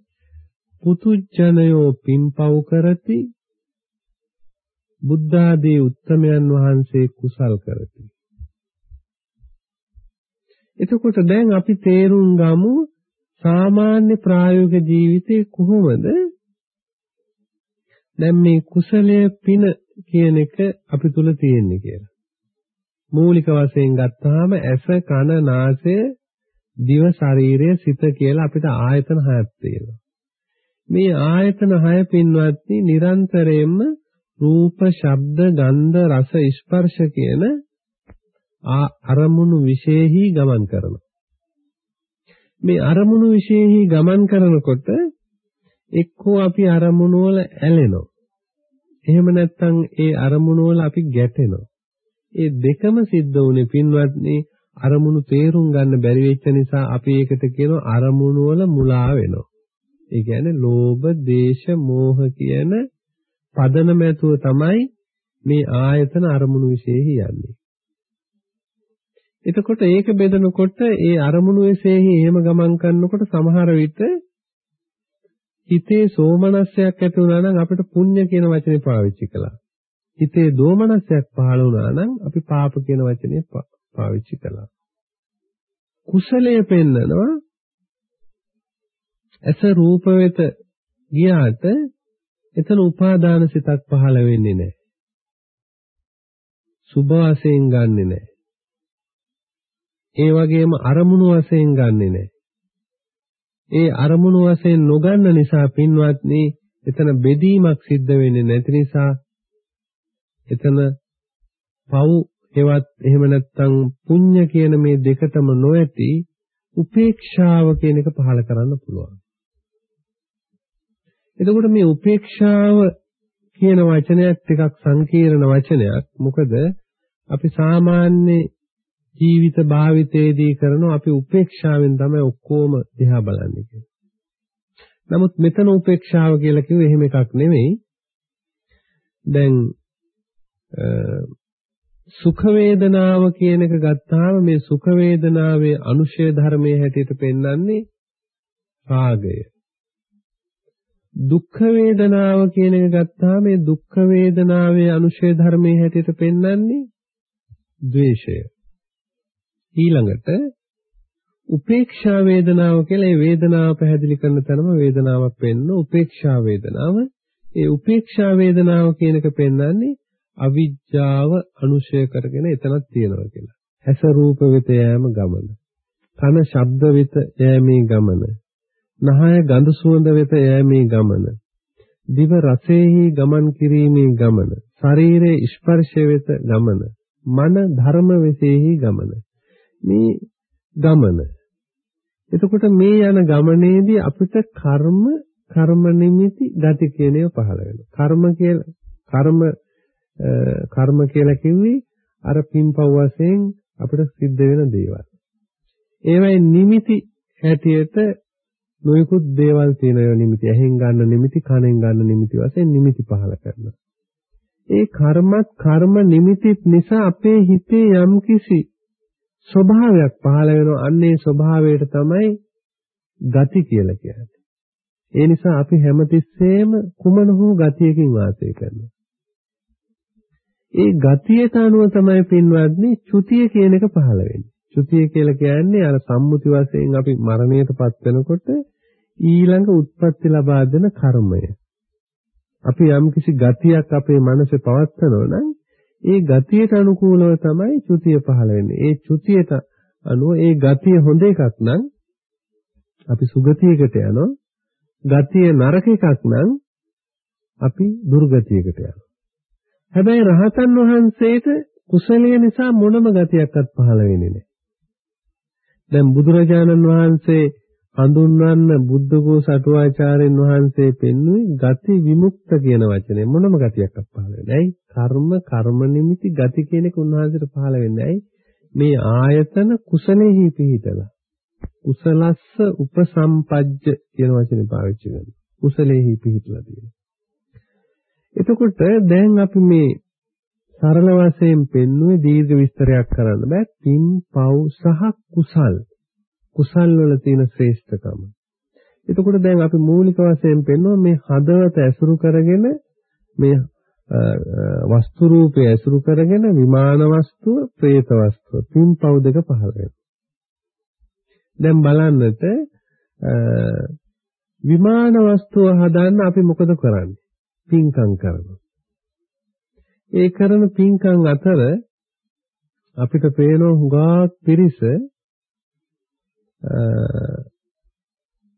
පුතුජනයෝ පින්පව් කරති බුද්ධාදී උත්තමයන් වහන්සේ කුසල් කරති. එතකොට දැන් අපි තේරුම් ගමු සාමාන්‍ය ප්‍රායෝගික ජීවිතේ කොහොමද දැන් මේ කුසලයේ පින කියන එක අපි තුල තියෙන්නේ කියලා. මූලික වශයෙන් ගත්තාම ඇස කන නාසය දිව ශරීරය සිත කියලා අපිට ආයතන හයක් තියෙනවා. මේ ආයතන හය පින්වත්නි නිරන්තරයෙන්ම රූප, ශබ්ද, ගන්ධ, රස, ස්පර්ශ කියන අරමුණු විශේෂෙහි ගමන් කරනවා. මේ අරමුණු විශේෂෙහි ගමන් කරනකොට එක්කෝ අපි අරමුණු වල ඇලෙනවා. එහෙම නැත්නම් ඒ අරමුණු වල අපි ගැටෙනවා. ඒ දෙකම සිද්ධ වුණේ පින්වත්නි අරමුණු තේරුම් ගන්න බැරි වෙච්ච නිසා අපි ඒකට කියනවා අරමුණු වල මුලා වෙනවා. ඒ කියන්නේ ලෝභ, දේශ, මෝහ කියන පදනම ඇතුව තමයි මේ ආයතන අරමුණු විශේෂයි යන්නේ. එතකොට ඒක බෙදනකොට ඒ අරමුණු විශේෂයි එහෙම ගමන් කරනකොට සමහර විට හිතේ සෝමනස්සයක් ඇති වුණා නම් අපිට පුණ්‍ය කියන වචනේ පාවිච්චි කළා. හිතේ දෝමනස්සයක් පහළ වුණා නම් අපි පාප කියන වචනේ පාවිච්චි කළා. කුසලයේ පෙන්නනවා ඇස රූප වෙත ගියාට එතන උපාදාන සිතක් පහළ වෙන්නේ නැහැ. සුභ වශයෙන් ගන්නෙ නැහැ. ඒ වගේම අරමුණු වශයෙන් ගන්නෙ නැහැ. ඒ අරමුණු වශයෙන් නොගන්න නිසා පින්වත්නි එතන බෙදීමක් සිද්ධ වෙන්නේ නැති නිසා එතන පව් හෙවත් එහෙම නැත්නම් පුඤ්ඤ කියන මේ දෙකටම නොඇති උපේක්ෂාව කියන එක පහල කරන්න පුළුවන්. එතකොට මේ උපේක්ෂාව කියන වචනයත් ටිකක් සංකීර්ණ වචනයක්. මොකද අපි සාමාන්‍ය ජීවිත භාවිතයේදී කරන අපි උපේක්ෂාවෙන් තමයි ඔක්කොම දිහා බලන්නේ කියලා. නමුත් මෙතන උපේක්ෂාව කියලා කිව්වේ එහෙම එකක් නෙමෙයි. දැන් සුඛ වේදනාව කියන එක ගත්තාම මේ සුඛ වේදනාවේ අනුශය ධර්මයේ හැටියට පෙන්වන්නේ රාගය. දුක්ඛ වේදනාව කියන එක ගත්තාම මේ දුක්ඛ වේදනාවේ අනුශය ධර්මයේ හැටියට පෙන්වන්නේ ද්වේෂය. ඊළඟට උපේක්ෂා වේදනාව කියලා ඒ වේදනාව පැහැදිලි කරන තැනම වේදනාවක් වෙන්න උපේක්ෂා වේදනාව ඒ උපේක්ෂා වේදනාව කියන එක පෙන්වන්නේ අවිජ්ජාව අනුශය කරගෙන එතනක් තියෙනවා කියලා. ඇස රූප වෙත යෑම ගමන. කන ශබ්ද වෙත යෑමේ ගමන. නහය ගඳ සුවඳ වෙත යෑමේ ගමන. දිව රසෙහි ගමන් කිරීමේ ගමන. ශරීරයේ ස්පර්ශය වෙත ගමන. මන ධර්ම වෙතෙහි ගමන. මේ ගමන. එතකොට මේ යන ගමනේදී අපිට කර්ම කර්ම නිමිති ගති කියන ඒවා පහළ වෙනවා. කර්ම කියලා කර්ම කර්ම කියලා කිව්වේ අර පින්පව් වශයෙන් අපිට සිද්ධ වෙන දේවල්. ඒවයි නිමිති හැටියට නොයෙකුත් දේවල් තියෙනවා නිමිති. ඇහෙන් ගන්න නිමිති, කනෙන් ගන්න නිමිති වශයෙන් නිමිති පහල කරනවා. ඒ කර්මත් කර්ම නිමිතිත් නිසා අපේ හිතේ යම්කිසි ස්වභාවයක් පහළ වෙනවා. අන්නේ ස්වභාවයට තමයි ගති කියලා කියන්නේ. ඒ නිසා අපි හැමතිස්සෙම කුමන හෝ ගතියකින් වාසය කරනවා. ඒ ගතියට අනුව තමයි පින්වත්නි චුතිය කියන එක පහළ වෙන්නේ. චුතිය කියලා කියන්නේ අර සම්මුති වශයෙන් අපි මරණයටපත් වෙනකොට ඊළඟ උත්පත්ති ලබා දෙන කර්මය. අපි යම්කිසි ගතියක් අපේ මනසේ පවත්වනවා නම් ඒ ගතියට අනුකූලව තමයි චුතිය පහළ වෙන්නේ. ඒ චුතියට අනුව ඒ ගතිය හොඳ එකක් නම් අපි සුගතියකට යනවා. ගතිය නරක එකක් නම් අපි දුර්ගතියකට යනවා. හැබැයි රහතන් වහන්සේට කුසලයේ නිසා මොනම ගතියක්වත් පහළ වෙන්නේ නැහැ. දැන් බුදුරජාණන් වහන්සේ හඳුන්වන්න බුද්ධකෝ සටුවාචාර්යන් වහන්සේ පෙන්වුවේ ගති විමුක්ත කියන වචනේ මොනම ගතියක්වත් පහළ වෙන්නේ නැහැ. කර්ම කර්ම නිමිති ගති කියන එක උන්වහන්සේට පහළ වෙන්නේ නැහැ. මේ ආයතන කුසලෙහි පිහිටලා. කුසලස්ස උපසම්පජ්ජ කියන වචනේ පාවිච්චි කරනවා. කුසලෙහි පිහිටලා තියෙනවා. එතකොට දැන් අපි මේ සරල වශයෙන් පෙන්වුවේ දීර්ඝ විස්තරයක් කරන්න බෑ. පින්, පව් සහ කුසල්. කුසල් වල තියෙන ශ්‍රේෂ්ඨකම. එතකොට දැන් අපි මූලික වශයෙන් පෙන්වුවා මේ හදවත ඇසුරු කරගෙන මේ වස්තු රූපය ඇසුරු කරගෙන විමාන වස්තුව, പ്രേත වස්තුව, පින්, පව් දෙක පහළ වෙනවා. දැන් බලන්නට විමාන වස්තුව හදන්න අපි මොකද කරන්නේ? පින්කම් කරනවා. ඒ කරන පින්කම් අතර අපිට පේන හුඟක් පිරිස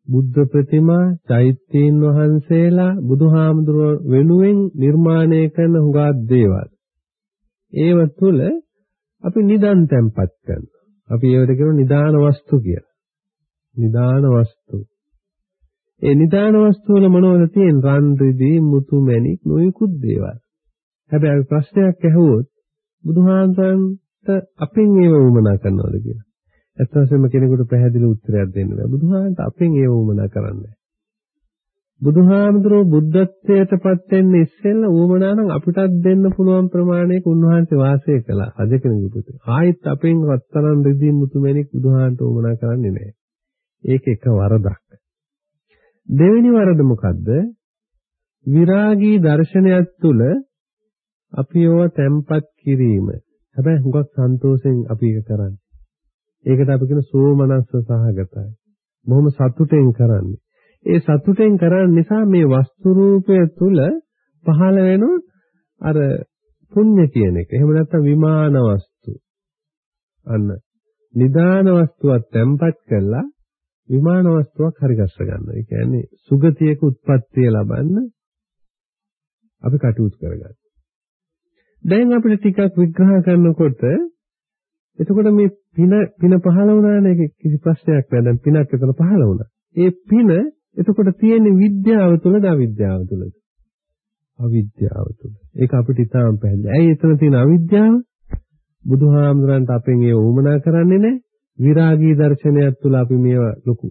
බුද්ධ ප්‍රතිමා චෛත්‍යයන් වහන්සේලා බුදුහාමුදුරුව වෙනුවෙන් නිර්මාණය කරන හුඟක් දේවල්. ඒව තුළ අපි නිදන් තැම්පත් කරනවා. අපි ඒවට කියන නිදාන වස්තු කියලා. නිදාන වස්තු. ඒ නිදාන වස්තු වල මොනවද තියෙන්නේ? රන් රිදී මුතු මැණික් නොයෙකුත් දේවල්. හැබැයි අපි ප්‍රශ්නයක් ඇහුවොත් බුදුහාමරන්ට අපෙන් ඒව වුමනා කරනවද කියලා. ඇත්ත වශයෙන්ම කෙනෙකුට පැහැදිලි උත්තරයක් දෙන්න බෑ. බුදුහාමරන්ට අපෙන් ඒව වුමනා කරන්නේ බුදුහාමුදුරුවෝ බුද්ධත්වයට පත් වෙන්න ඉස්සෙල්ලා ඌමනා නම් අපිටත් දෙන්න පුළුවන් ප්‍රමාණයක උන්වහන්සේ වාසය කළා. අද කෙනෙකුගේ පුතේ. ආයෙත් අපෙන් රත්තරන් රිදී මුතුමැණික් බුදුහාන්ට ඌමනා කරන්නේ නැහැ. ඒක එක වරදක්. දෙවෙනි වරද මොකද්ද? විරාගී දර්ශනයක් තුළ අපි ඒව තැම්පත් කිරීම. හැබැයි හුඟක් සන්තෝෂෙන් අපි ඒක කරන්නේ. ඒකට අපි කියන සෝමනස්ස සහගතයි. බොහොම සතුටෙන් කරන්නේ. ඒ සතුටෙන් කරන නිසා මේ වස්තු රූපය තුල පහළ වෙන අර පුණ්‍ය කියන එක. එහෙම නැත්නම් විමාන වස්තු. අන්න නිදාන වස්තුවක් තැම්පත් කරලා විමාන වස්තුවක් හරි ගස්ස ගන්නවා. ඒ කියන්නේ සුගතියක උත්පත්තිය ලබන්න අපි කටයුතු කරගන්න. දැන් අපිට ටිකක් විග්‍රහ කරනකොට එතකොට මේ පින පින පහළ වුණානේ කිසි ප්‍රශ්නයක් නැහැ. දැන් පිනක් එතන පහළ වුණා. ඒ පින එතකොට තියෙන විද්‍යාව තුලද අවිද්‍යාව තුලද? අවිද්‍යාව තුල. ඒක අපිට ඉතාම පැහැදිලි. ඇයි එතන තියෙන අවිද්‍යාව? බුදුහාමුදුරන්ට අපෙන් ඒ වුමනා කරන්නේ නැහැ. විරාගී දර්ශනයක් තුල අපි මේව ලොකු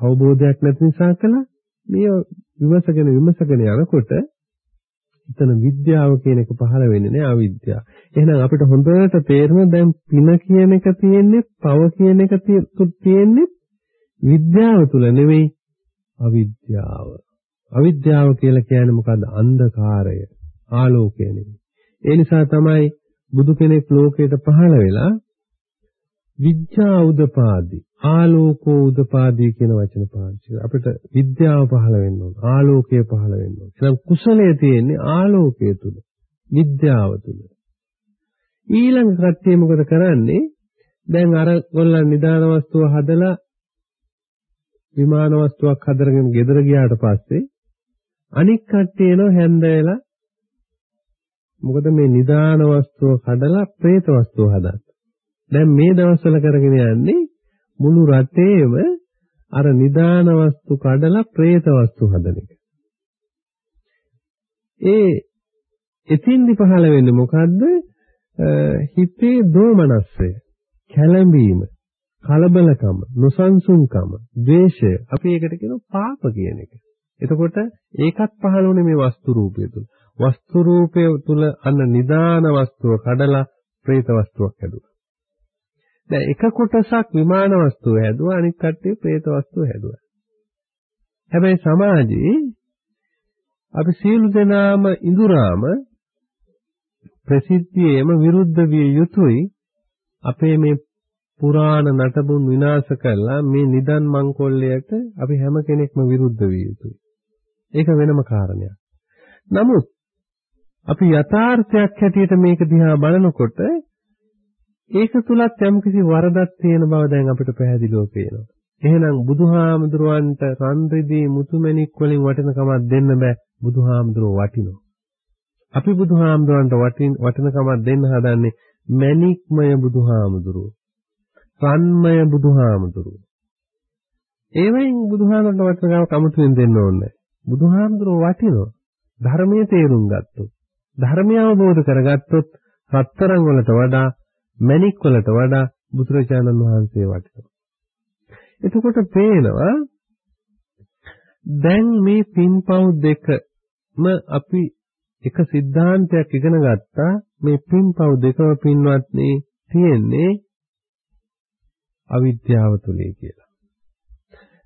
අවබෝධයක් නැති නිසා කළා. මේ විමසගෙන විමසගෙන යනකොට එතන විද්‍යාව කියන එක පහළ වෙන්නේ නැහැ අවිද්‍යාව. එහෙනම් අපිට හොඳට තේරෙන දැන් පින කියන එක තියෙන්නේ පව කියන එක තියෙන්නේ විද්‍යාව තුල නෙවෙයි අවිද්‍යාව. අවිද්‍යාව කියලා කියන්නේ මොකද්ද? අන්ධකාරය. ආලෝකය නෙවෙයි. ඒ නිසා තමයි බුදු කෙනෙක් ලෝකයට පහළ වෙලා විද්‍යා උදපාදි ආලෝකෝ උදපාදී කියන වචන පාවිච්චි කරා. අපිට විද්‍යාව පහළ වෙන්න ඕන. ආලෝකය පහළ වෙන්න ඕන. එහෙනම් කුසලයේ තියෙන්නේ ආලෝකය තුල. විද්‍යාව තුල. ඊළඟ කට්ටිය මොකද කරන්නේ? දැන් අර ගොල්ලන් නිදාන වස්තුව හදලා විමාන වස්තුවක් හදරගෙන ගෙදර ගියාට පස්සේ අනික් කට්ටිය එනවා හැන්ද වෙලා මොකද මේ නිදාන වස්තුව කඩලා പ്രേත වස්තුව හදන්න. දැන් මේ දවස්වල කරගෙන යන්නේ මුළු රටේම අර නිදාන වස්තු කඩලා പ്രേත වස්තු හදන එක. ඒ එතින්දි පහළ වෙන්නේ මොකද්ද? හිතේ දෝමනස්සය, කැළඹීම, කලබලකම, නොසන්සුන්කම, ද්වේෂය. අපි ඒකට කියනවා පාප කියන එක. එතකොට ඒකත් පහළ වුණේ මේ වස්තු රූපය තුල. වස්තු රූපය තුල අන්න නිදාන වස්තුව කඩලා പ്രേත වස්තුවක් හැදුවා. දැන් එක කොටසක් විමාන වස්තුව හැදුවා අනිත් කට්ටිය പ്രേත වස්තුව හැදුවා. හැබැයි සමාජයේ අපි සියලු දෙනාම ඉඳුරාම ප්‍රසිද්ධියේම විරුද්ධ විය යුතුයි අපේ මේ පුරාණ නටබුන් විනාශ කළා මේ නිදන් මංකොල්ලයට අපි හැම කෙනෙක්ම විරුද්ධ විය යුතුයි. ඒක වෙනම කාරණයක්. නමුත් අපි යථාර්ථයක් හැටියට මේක දිහා බලනකොට ඒක තුලත් යම්කිසි වරදක් තියෙන බව දැන් අපිට පැහැදිලිව පේනවා. එහෙනම් බුදුහාමුදුරුවන්ට රන් රිදී මුතුමැණික් වලින් වටිනකමක් දෙන්න බෑ. බුදුහාමුදුරුවෝ වටිනවා. අපි බුදුහාමුදුරන්ට වටින වටිනකමක් දෙන්න හදන්නේ මැණික්මය බුදුහාමුදුරුවෝ. සන්මය බුදුහාමුදුරුවෝ. ඒ වයින් බුදුහාමරට වචනකම කමුතුෙන් දෙන්න ඕනේ. බුදුහාමුදුරුවෝ වටිනවා. ධර්මයේ තේරුම් ගත්තොත්, ධර්මය අවබෝධ කරගත්තොත් රත්තරන් වලට වඩා, මණික් වලට වඩා බුදුරජාණන් වහන්සේ වටිනවා. එතකොට පේනවා දැන් මේ පින්පව් දෙකම අපි එක સિદ્ધාන්තයක් ඉගෙන ගත්තා මේ පින්පව් දෙකම පින්වත්නි තියෙන්නේ අවිද්‍යාව තුලේ කියලා.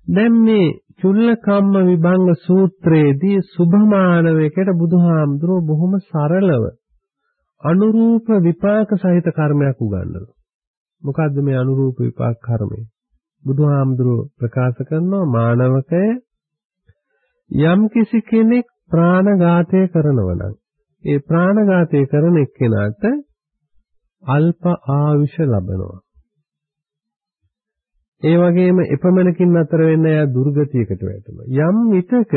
දැන් මේ චුල්ලකම්ම විභංග සූත්‍රයේදී සුභමානවයකට බුදුහාමුදුරුව බොහොම සරලව අනුරූප විපාක සහිත කර්මයක් උගන්වනවා. මොකද්ද මේ අනුරූප විපාක කර්මය? බුදුහාමුදුරුව ප්‍රකාශ කරනවා මානවකය යම් කිසි කෙනෙක් ප්‍රාණඝාතය කරනවා නම් ඒ ප්‍රාණඝාතය කරන එක්කෙනාට අල්ප ආයුෂ ලබනවා. ඒ වගේම එපමණකින් අතර වෙන්න එයා දුර්ගතියකට වැටෙනවා. යම් විටක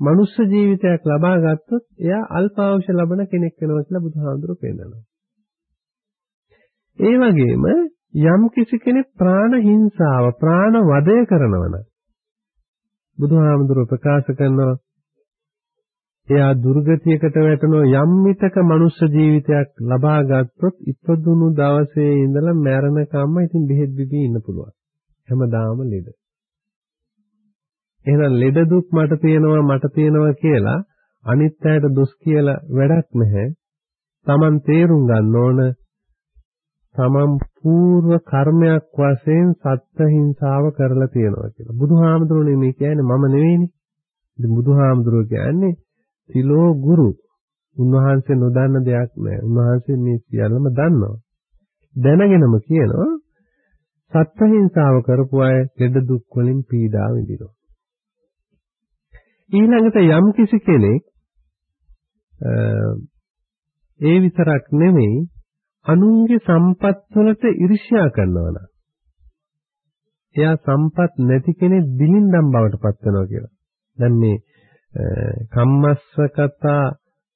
මනුෂ්‍ය ජීවිතයක් ලබා ගත්තොත් එයා අල්පාවශ්‍ය ලබන කෙනෙක් වෙනවා කියලා බුදුහාමුදුරුවෝ පෙන්නනවා. ඒ වගේම යම් කිසි කෙනෙක් ප්‍රාණ හිංසාව ප්‍රාණ වදය කරනවා නම් බුදුහාමුදුරුවෝ ප්‍රකාශ කරනවා එයා දුර්ගතියකට වැටෙනවා යම් විටක මනුෂ්‍ය ජීවිතයක් ලබා ගත්තොත් ඉපදුණු දවසේ ඉඳලා මැරෙනකම්ම ඉතින් බෙහෙත් බිබී ඉන්න පුළුවන්. හැමදාම ලෙඩ. එහෙනම් ලෙඩ දුක් මට තියෙනවා මට තියෙනවා කියලා අනිත් අයට දොස් කියලා වැඩක් නැහැ. Taman තේරුම් ගන්න ඕන තමන් పూర్ව කර්මයක් වශයෙන් සත්ත්ව හිංසාව කරලා තියෙනවා කියලා. බුදුහාමුදුරනේ මේ කියන්නේ මම නෙවෙයිනේ. ඉතින් බුදුහාමුදුරුවෝ කියන්නේ තිලෝ ගුරු. උන්වහන්සේ නොදන්න දෙයක් නෑ. උන්වහන්සේ මේ සියල්ලම දන්නවා. දැනගෙනම කියනවා සත්ත්ව හිංසාව කරපු අය ලෙඩ දුක් වලින් පීඩා විඳිනවා. ඊළඟට යම් කිසි කෙනෙක් ඒ විතරක් නෙමෙයි අනුන්ගේ සම්පත් වලට ඉරිෂ්‍යා කරනවා නම් එයා සම්පත් නැති කෙනෙක් දිලින්දම් බවට පත් වෙනවා කියලා. දැන් මේ කම්මස්සකතා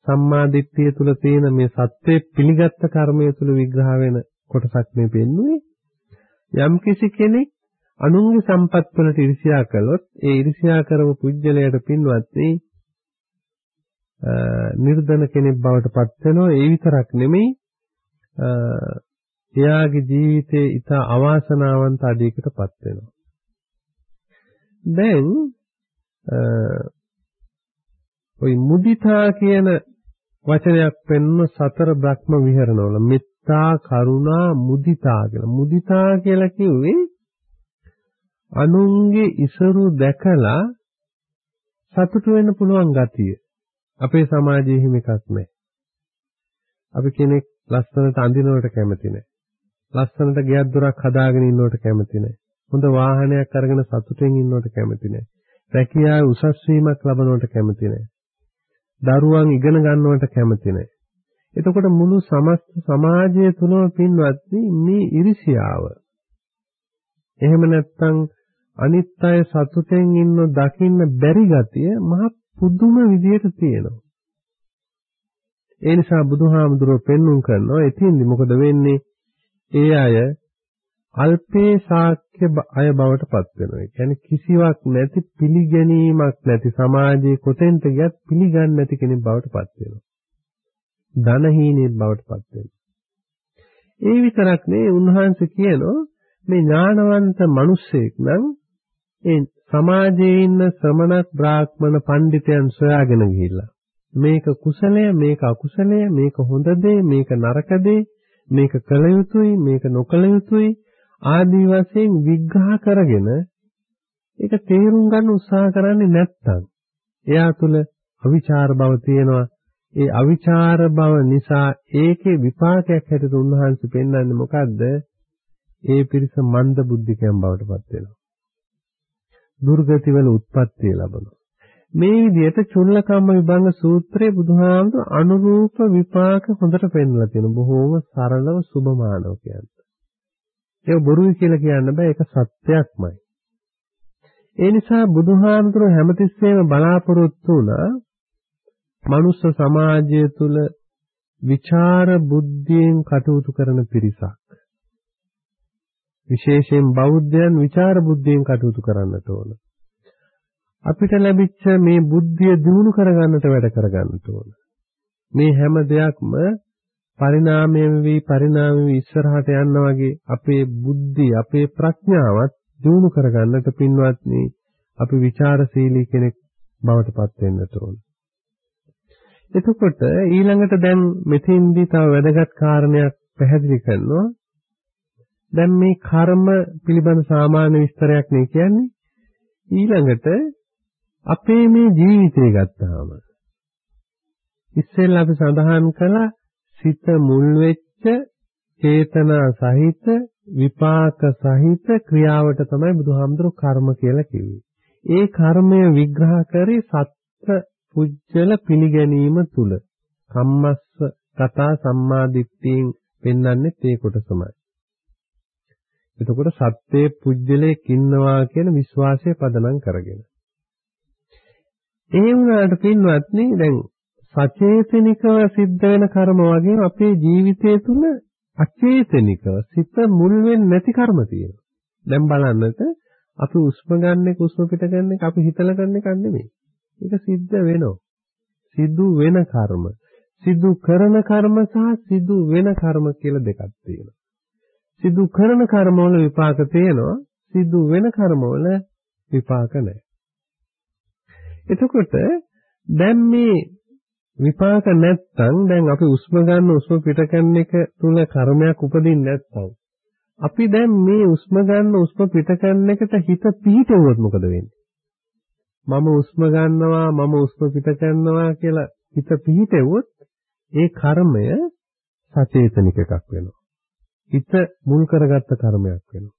සම්මාදිට්ඨිය තුල තියෙන මේ සත්‍යයේ පිළිගත්ත කර්මය තුල විග්‍රහ වෙන කොටසක් මේ පෙන්වුවේ. යම් කිසි කෙනෙක් අනුන්ගේ සම්පත් වලට ඉරිෂ්‍යා කළොත් ඒ ඉරිෂ්‍යා කරපු පුජ්‍යලයට පින්වත්නි නිර්ධන කෙනෙක් බවට පත් වෙනවා. ඒ විතරක් නෙමෙයි එයාගේ ජීවිතේ ඉතා අවාසනාවන්ත අඩයකටපත් වෙනවා. දැන් ওই මුදිතා කියන වචනයක් පෙන්වන සතර බ්‍රහ්ම විහරණවල මෙත්තා කරුණා මුදිතා කියලා. මුදිතා කියලා කිව්වේ අනුන්ගේ ඉසරු දැකලා සතුටු වෙන්න පුළුවන් ගතිය. අපේ සමාජයේ හිම එකක් නැහැ. අපි කෙනෙක් ලස්සනට අඳිනවට කැමති නැහැ. ලස්සනට ගෙයක් දොරක් හදාගෙන ඉන්නවට කැමති නැහැ. හොඳ වාහනයක් අරගෙන සතුටෙන් ඉන්නවට කැමති නැහැ. රැකියාවේ උසස් වීමක් ලබනවට කැමති නැහැ. දරුවන් ඉගෙන ගන්නවට කැමති නැහැ. එතකොට මුළු සමස්ත සමාජය තුළම පින්වත්නි මේ ඉරිසියාව එහෙම නැත්නම් අනිත් අය සතුටෙන් ඉන්න දකින්න බැරි ගතිය මහ පුදුම විදියට තියෙනවා. ඒ නිසා බුදුහාමුදුරුව පෙන්눔 කරනවා එතින්දි මොකද වෙන්නේ? ඒ අය අල්පේ ශාක්‍ය අය බවට පත් වෙනවා. ඒ කියන්නේ කිසිවක් නැති පිළිගැනීමක් නැති සමාජයේ කොතෙන්ට ගියත් පිළිගන්නේ නැති කෙනෙක් බවට පත් වෙනවා. ධනහීනෙක් බවට පත් වෙනවා. ඒ විතරක් නෙවෙයි උන්වහන්සේ කියනවා මේ ඥානවන්ත මිනිස්සෙක් නම් ඒ සමාජයේ ඉන්න ශ්‍රමණක් බ්‍රාහ්මණ පඬිතයන් සොයාගෙන ගිහිල්ලා මේක කුසලය මේක අකුසලය මේක හොඳ දේ මේක නරක දේ මේක කළ යුතුයි මේක නොකළ යුතුයි ආදී වශයෙන් විග්‍රහ කරගෙන ඒක තේරුම් ගන්න උත්සාහ කරන්නේ නැත්තම් එයා තුල අවිචාර බව තියෙනවා ඒ අවිචාර බව නිසා ඒකේ විපාකයක් හැටියට උන්වහන්සේ පෙන්වන්නේ මොකද්ද? ඒ පිරිස මන්ද බුද්ධිකයන් බවට පත් වෙනවා. දුර්ගතිවල උත්පත්තිය ලබනවා. මේ විදිහට චුල්ලකම්ම විභංග සූත්‍රයේ බුදුහාමුදුර අනුරූප විපාක හොඳට පෙන්වලා තියෙනවා. බොහෝම සරලව සුබමානව කියන්නේ. ඒක බොරුයි කියලා කියන්න බෑ. ඒක සත්‍යයක්මයි. ඒ නිසා බුදුහාමුදුර හැමතිස්සෙම බලාපොරොත්තු වුණා මනුස්ස සමාජය තුල විචාර බුද්ධියෙන් කටයුතු කරන පිරිසක්. විශේෂයෙන් බෞද්ධයන් විචාර බුද්ධියෙන් කටයුතු කරන්නට ඕන. අපිට ලැබිච්ච මේ බුද්ධිය දිනු කරගන්නට වැඩ කරගන්නට ඕන. මේ හැම දෙයක්ම පරිණාමය වී පරිණාම වී ඉස්සරහට යන්න වගේ අපේ බුද්ධිය අපේ ප්‍රඥාවත් දියුණු කරගන්නට පින්වත්නි අපි ਵਿਚාරශීලී කෙනෙක් බවට පත් වෙන්නට ඕන. එතකොට ඊළඟට දැන් මෙතෙන්දී තව වැදගත් කාරණයක් පැහැදිලි කරනවා. දැන් මේ කර්ම පිළිබඳ සාමාන්‍ය විස්තරයක් නේ කියන්නේ. ඊළඟට අපේ මේ ජීවිතය ගත්තාම ඉස්සෙල්ලා අපි සඳහන් කළා සිත මුල් වෙච්ච චේතනා සහිත විපාක සහිත ක්‍රියාවට තමයි බුදුහාමුදුරුවෝ කර්ම කියලා කිව්වේ. ඒ කර්මය විග්‍රහ කරේ සත්‍ය පුජ්‍යල පිළිගැනීම තුල. කම්මස්ස කතා සම්මාදිට්ඨියෙන් පෙන්වන්නේ ඒ කොටසමයි. එතකොට සත්‍යයේ පුජ්‍යලයක් ඉන්නවා කියන විශ්වාසය පදනම් කරගෙන. ඒ වුණාට පින්වත්නි දැන් සචේතනිකව සිද්ධ වෙන කර්ම වගේ අපේ ජීවිතය තුළ අචේතනිකව සිත මුල් වෙන්නේ නැති කර්ම තියෙනවා. දැන් බලන්නත් අපි උස්ම ගන්න එක උස්ම පිට ගන්න එක අපි හිතලා ගන්න එක නෙමෙයි. ඒක සිද්ධ වෙනවා. සිදු වෙන කර්ම. සිදු කරන කර්ම සහ සිදු වෙන කර්ම කියලා දෙකක් තියෙනවා. සිදු කරන කර්ම වල විපාක තියෙනවා. සිදු වෙන කර්ම වල විපාක නැහැ. එතකොට දැන් මේ විපාක නැත්තම් දැන් අපි උස්ම ගන්න උස්ම පිට කරන එක තුල කර්මයක් උපදින්නේ නැත්තම් අපි දැන් මේ උස්ම ගන්න උස්ම පිට කරන එකට හිත පිහිටවුවොත් මොකද වෙන්නේ? මම උස්ම ගන්නවා මම උස්ම පිට කරනවා කියලා හිත පිහිටවුවොත් ඒ කර්මය සචේතනික එකක් වෙනවා. හිත මුල් කරගත්ත කර්මයක් වෙනවා.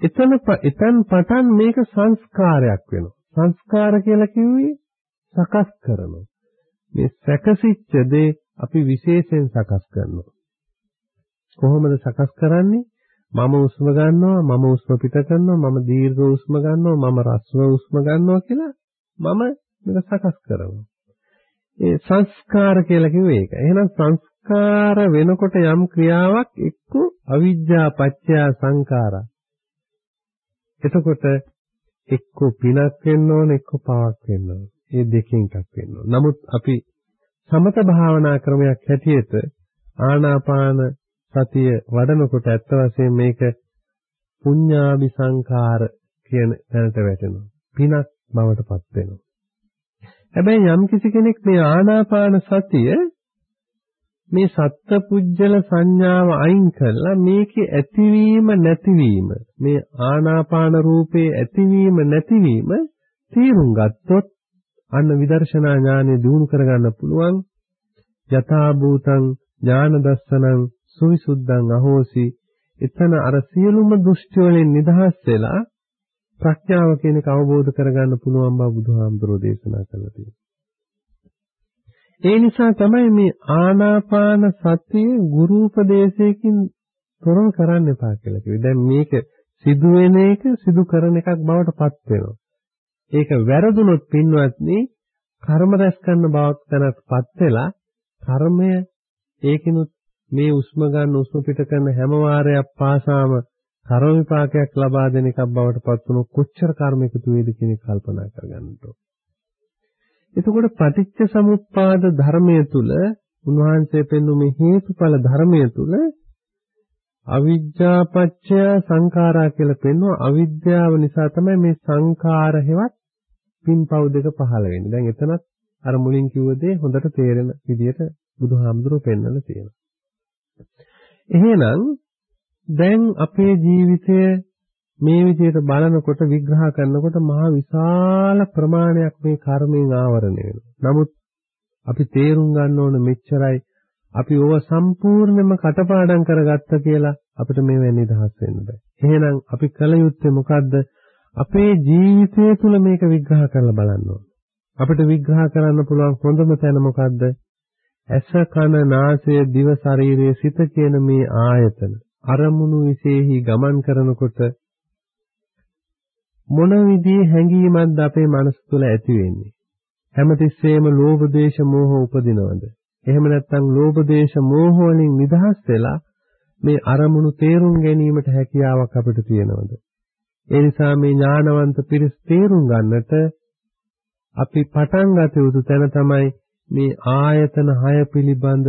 එතන එතන් පටන් මේක සංස්කාරයක් වෙනවා. සංස්කාර කියලා කිව්වේ සකස් කරනවා. මේ සැකසිච්ච දේ අපි විශේෂයෙන් සකස් කරනවා. කොහොමද සකස් කරන්නේ? මම උස්ම ගන්නවා, මම උස්ම පිට කරනවා, මම දීර්ඝ උස්ම ගන්නවා, මම රස්ව උස්ම ගන්නවා කියලා මම මේක සකස් කරනවා. ඒ සංස්කාර කියලා කිව්වේ ඒක. එහෙනම් සංස්කාර වෙනකොට යම් ක්‍රියාවක් එක්ක අවිජ්ජා පත්‍ය සංඛාරා. එතකොට එක්ක පිනක් වෙන්න ඕන එක්ක පවක් වෙන්න ඕන. මේ දෙකෙන් එකක් වෙන්න ඕන. නමුත් අපි සමත භාවනා ක්‍රමයක් හැටියට ආනාපාන සතිය වඩනකොට ඇත්ත වශයෙන් මේක පුඤ්ඤාභි සංඛාර කියන තැනට වැටෙනවා. පිනක් බවට පත් වෙනවා. හැබැයි යම් කිසි කෙනෙක් මේ ආනාපාන සතිය මේ සත්පුජ්‍යල සංඥාව අයින් කරලා මේකේ ඇතිවීම නැතිවීම මේ ආනාපාන රූපේ ඇතිවීම නැතිවීම තේරුම් ගත්තොත් අන්න විදර්ශනා ඥානෙ දිනු කරගන්න පුළුවන් යථා භූතං ඥාන දස්සනං සුවිසුද්ධං අහෝසි එතන අර සියලුම දෘෂ්ටි වලින් නිදහස් වෙලා ප්‍රඥාව කියන එක අවබෝධ කරගන්න පුළුවන් බව බුදුහාමුදුරෝ දේශනා කළා තියෙනවා. ඒ නිසා තමයි මේ ආනාපාන සතිය ගුරු උපදේශයකින් තොරව කරන්න එපා කියලා කිව්වේ. දැන් මේක සිදු වෙන එක සිදු කරන එකක් බවට පත් වෙනවා. ඒක වැරදුනොත් පින්වත්නි කර්ම රැස් කරන බවක් තැනටපත් වෙලා කර්මය ඒකිනුත් මේ උස්ම ගන්න උස්ම පිට කරන හැම වාරයක් පාසාම කර්ම විපාකයක් ලබා දෙන එකක් බවට පත් වුණොත් කොච්චර කර්ම එකතු වේද කියන එක කල්පනා කරගන්න ඕන. එතකොට පටිච්ච සමුප්පාද ධර්මයේ තුල උන්වහන්සේ පෙන්වු මේ හේතුඵල ධර්මයේ තුල අවිජ්ජාපච්චය සංඛාරා කියලා පෙන්වුවා අවිද්‍යාව නිසා තමයි මේ සංඛාර හේවත් පින්පව් දෙක පහළ වෙන්නේ. දැන් එතනත් අර මුලින් කිව්ව දේ හොඳට තේරෙන විදිහට බුදුහාමුදුරුවෝ පෙන්වලා තියෙනවා. එහෙනම් දැන් අපේ ජීවිතය මේ විදිහට බලනකොට විග්‍රහ කරනකොට මහා විශාල ප්‍රමාණයක් මේ කර්මයෙන් ආවරණය වෙනවා. නමුත් අපි තේරුම් ගන්න ඕන මෙච්චරයි අපි ඕව සම්පූර්ණයෙන්ම කටපාඩම් කරගත්ත කියලා අපිට මේවෙන් නිදහස් වෙන්න බෑ. එහෙනම් අපි කල යුත්තේ මොකද්ද? අපේ ජීවිතය තුළ මේක විග්‍රහ කරලා බලන්න ඕන. අපිට විග්‍රහ කරන්න පුළුවන් හොඳම තැන මොකද්ද? ඇස කන නාසය දිව ශරීරය සිත කියන මේ ආයතන අරමුණු විශේෂයි ගමන් කරනකොට මොන විදිහේ හැඟීමක්ද අපේ මනස තුළ ඇති වෙන්නේ? හැමතිස්සෙම ලෝභ දේශ මෝහ උපදිනවද? එහෙම නැත්නම් ලෝභ දේශ මෝහ වලින් නිදහස් වෙලා මේ අරමුණු තේරුම් ගැනීමට හැකියාවක් අපිට තියෙනවද? ඒ නිසා මේ ඥානවන්ත පිරිස් තේරුම් ගන්නට අපි පටන් ගත යුතු තැන තමයි මේ ආයතන 6 පිළිබඳ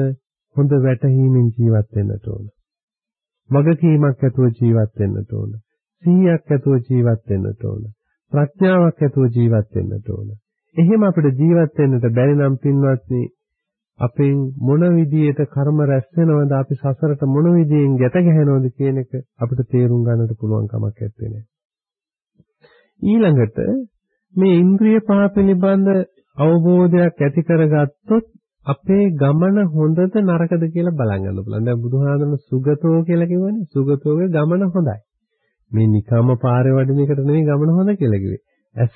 හොඳ වැටහීමෙන් ජීවත් වෙන්නට ඕන. වගකීමක් ඇතුව ජීවත් වෙන්නට ඕන. සිහියක් ඇතුව ජීවත් වෙන්නට ඕන. ප්‍රඥාවක් ඇතුව ජීවත් වෙන්නට ඕන. එහෙම අපිට ජීවත් වෙන්නට බැරි නම් පින්වත්නි අපෙන් මොන විදියට කර්ම රැස් වෙනවද අපි සසරට මොන විදියෙන් ගැට ගැහෙනවද කියන එක අපිට තේරුම් ගන්නට පුළුවන් කමක් නැත්තේ ඊළඟට මේ ඉන්ද්‍රිය පහ පිළිබඳ අවබෝධයක් ඇති කරගත්තොත් අපේ ගමන හොඳද නරකද කියලා බලන් ගන්න පුළුවන්. දැන් බුදුහාමන සුගතෝ කියලා කිව්වනේ. සුගතෝගේ ගමන හොඳයි. මේ නිකම්ම පාරේ වඩින එකට නෙවෙයි ගමන හොඳ කියලා කිව්වේ. ඇස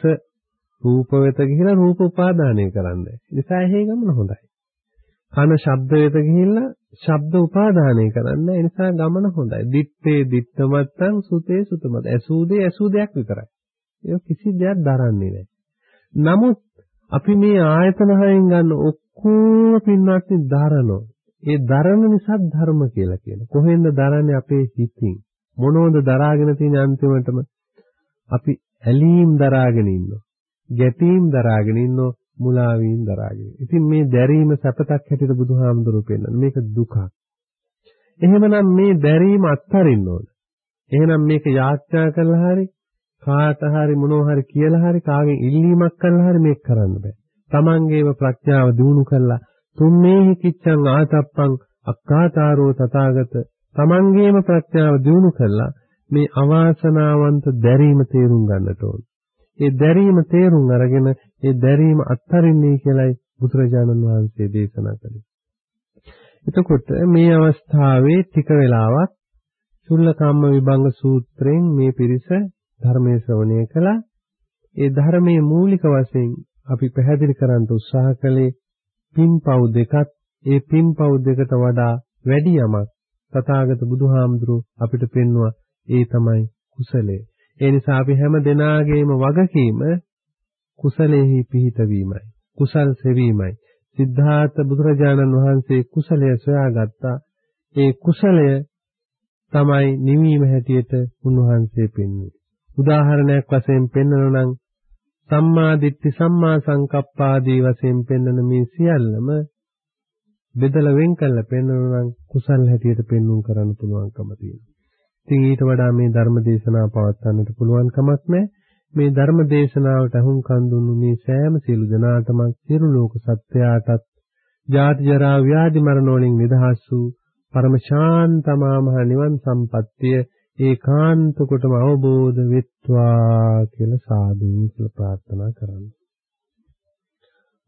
රූප වෙත ගිහිලා රූප උපාදානය කරන්න. නිසා එහි ගමන හොඳයි. කන ශබ්ද වෙත ගිහිල්ලා ශබ්ද උපාදානය කරන්න. ඒ නිසා ගමන හොඳයි. දිත්තේ දිත්තමත්තං සුතේ සුතමත්. ඇසූදේ ඇසූදයක් විතරයි. ඒක කිසි දෙයක් දරන්නේ නැහැ. නමුත් අපි මේ ආයතන හයෙන් ගන්න ඔක්කොම පින්වත්නි දරනවා. ඒ දරන නිසා ධර්ම කියලා කියනවා. කොහෙන්ද දරන්නේ අපේ හිතින්? මොනෝද දරාගෙන තියෙන අන්තිමටම අපි ඇලීම් දරාගෙන ඉන්නවා. ගැටීම් දරාගෙන ඉන්නවා. මුලාවීම් දරාගෙන. ඉතින් මේ දැරීම සැපතක් හැටියට බුදුහාමුදුරුවෝ පෙන්නන මේක දුකක්. එහෙමනම් මේ දැරීම අත්හරින්න ඕන. එහෙනම් මේක යාඥා කළා හරි කාට හරි මොනවා හරි කියලා හරි කාගෙන් ඉල්ලීමක් කරලා හරි මේක කරන්න බෑ. තමන්ගේම ප්‍රඥාව දිනු කරලා තුන්නේහි කිච්ඡං ආතප්පං අක්කාතාරෝ තථාගත තමන්ගේම ප්‍රඥාව දිනු කරලා මේ අවාසනාවන්ත දැරීම තේරුම් ගන්නට ඕන. ඒ දැරීම තේරුම් අරගෙන ඒ දැරීම අත්හරින්නේ කියලයි බුදුරජාණන් වහන්සේ දේශනා කළේ. එතකොට මේ අවස්ථාවේ ටික වෙලාවක් චුල්ලකම්ම විභංග සූත්‍රයෙන් මේ පිරිස ධර්මයේ ශ්‍රවණය කළා. ඒ ධර්මයේ මූලික වශයෙන් අපි පැහැදිලි කරන්න උත්සාහ කළේ පින්පව් දෙකත් ඒ පින්පව් දෙකට වඩා වැඩි යමක් තථාගත බුදුහාමුදුරුව අපිට පෙන්වුවා ඒ තමයි කුසලය. ඒ නිසා අපි හැම දෙනාගේම වගකීම කුසලෙහි පිහිටවීමයි. කුසල් සෙවීමයි. සිද්ධාර්ථ බුදුරජාණන් වහන්සේ කුසලය සොයාගත්තා. ඒ කුසලය තමයි නිවීම හැටියට උන්වහන්සේ පෙන්වන්නේ. උදාහරණයක් වශයෙන් පෙන්වනවා නම් සම්මා දිට්ඨි සම්මා සංකප්පාදී වශයෙන් පෙන්වන මේ සියල්ලම බෙදලා වෙන් කරලා පෙන්වනවා නම් කුසල් හැටියට පෙන්වුම් කරන්න පුළුවන්කම තියෙනවා. ඉතින් ඊට වඩා මේ ධර්ම දේශනාව පවත්වන්නට පුළුවන් කමක් නැහැ. මේ ධර්ම දේශනාවට අහුම්කන් දුන්නු මේ සෑම සියලු දෙනාටම සියලු ලෝක සත්‍යයටත් ජාති ජරා ව්‍යාධි මරණ වලින් නිදහස් වූ පරම ශාන්තමා මහ නිවන් සම්පත්තිය ඒකාන්ත කොටම අවබෝධ වෙත්වා කියලා සාදු කියලා ප්‍රාර්ථනා කරන්න.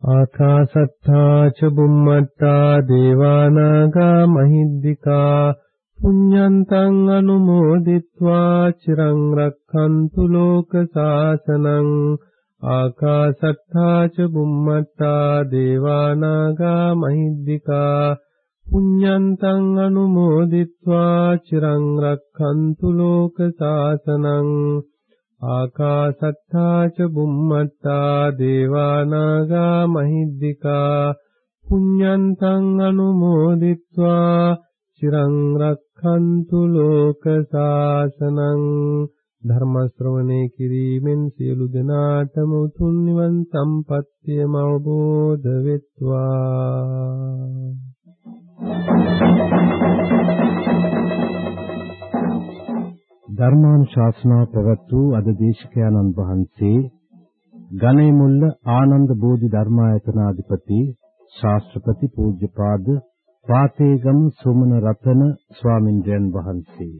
ආකාසත්තා ච බුම්මත්තා දේවානාගා මහිද්దికා පුඤ්ඤන්තං අනුමෝදිත්වා චිරං රක්ඛන්තු ලෝක සාසනං ආකාසත්තා ච බුම්මත්තා දේවානාගා මහිද්దికා පුඤ්ඤන්තං අනුමෝදිත්වා චිරං රක්ඛන්තු ලෝක සාසනං ආකාසත්තා ච බුම්මත්තා දේවානාගා මහිද්దికා පුඤ්ඤන්තං අනුමෝදිත්වා චිරං රක්ඛන්තු ලෝක සාසනං ධර්ම ශ්‍රවණේ කිරීමෙන් සියලු දෙනාටම උතුම් නිවන් සම්පත්තියම අවබෝධ වෙත්වා. ධර්මානුශාසනාව පැවැත් වූ අද දේශකයන්න් වහන්සේ ගණේමුල්ල ආනන්ද බෝධි ධර්මායතනාධිපති ශාස්ත්‍රපති පූජ්‍යපාද පාතේගම සෝමන රතන ස්වාමින්ද්‍රයන් වහන්සේ.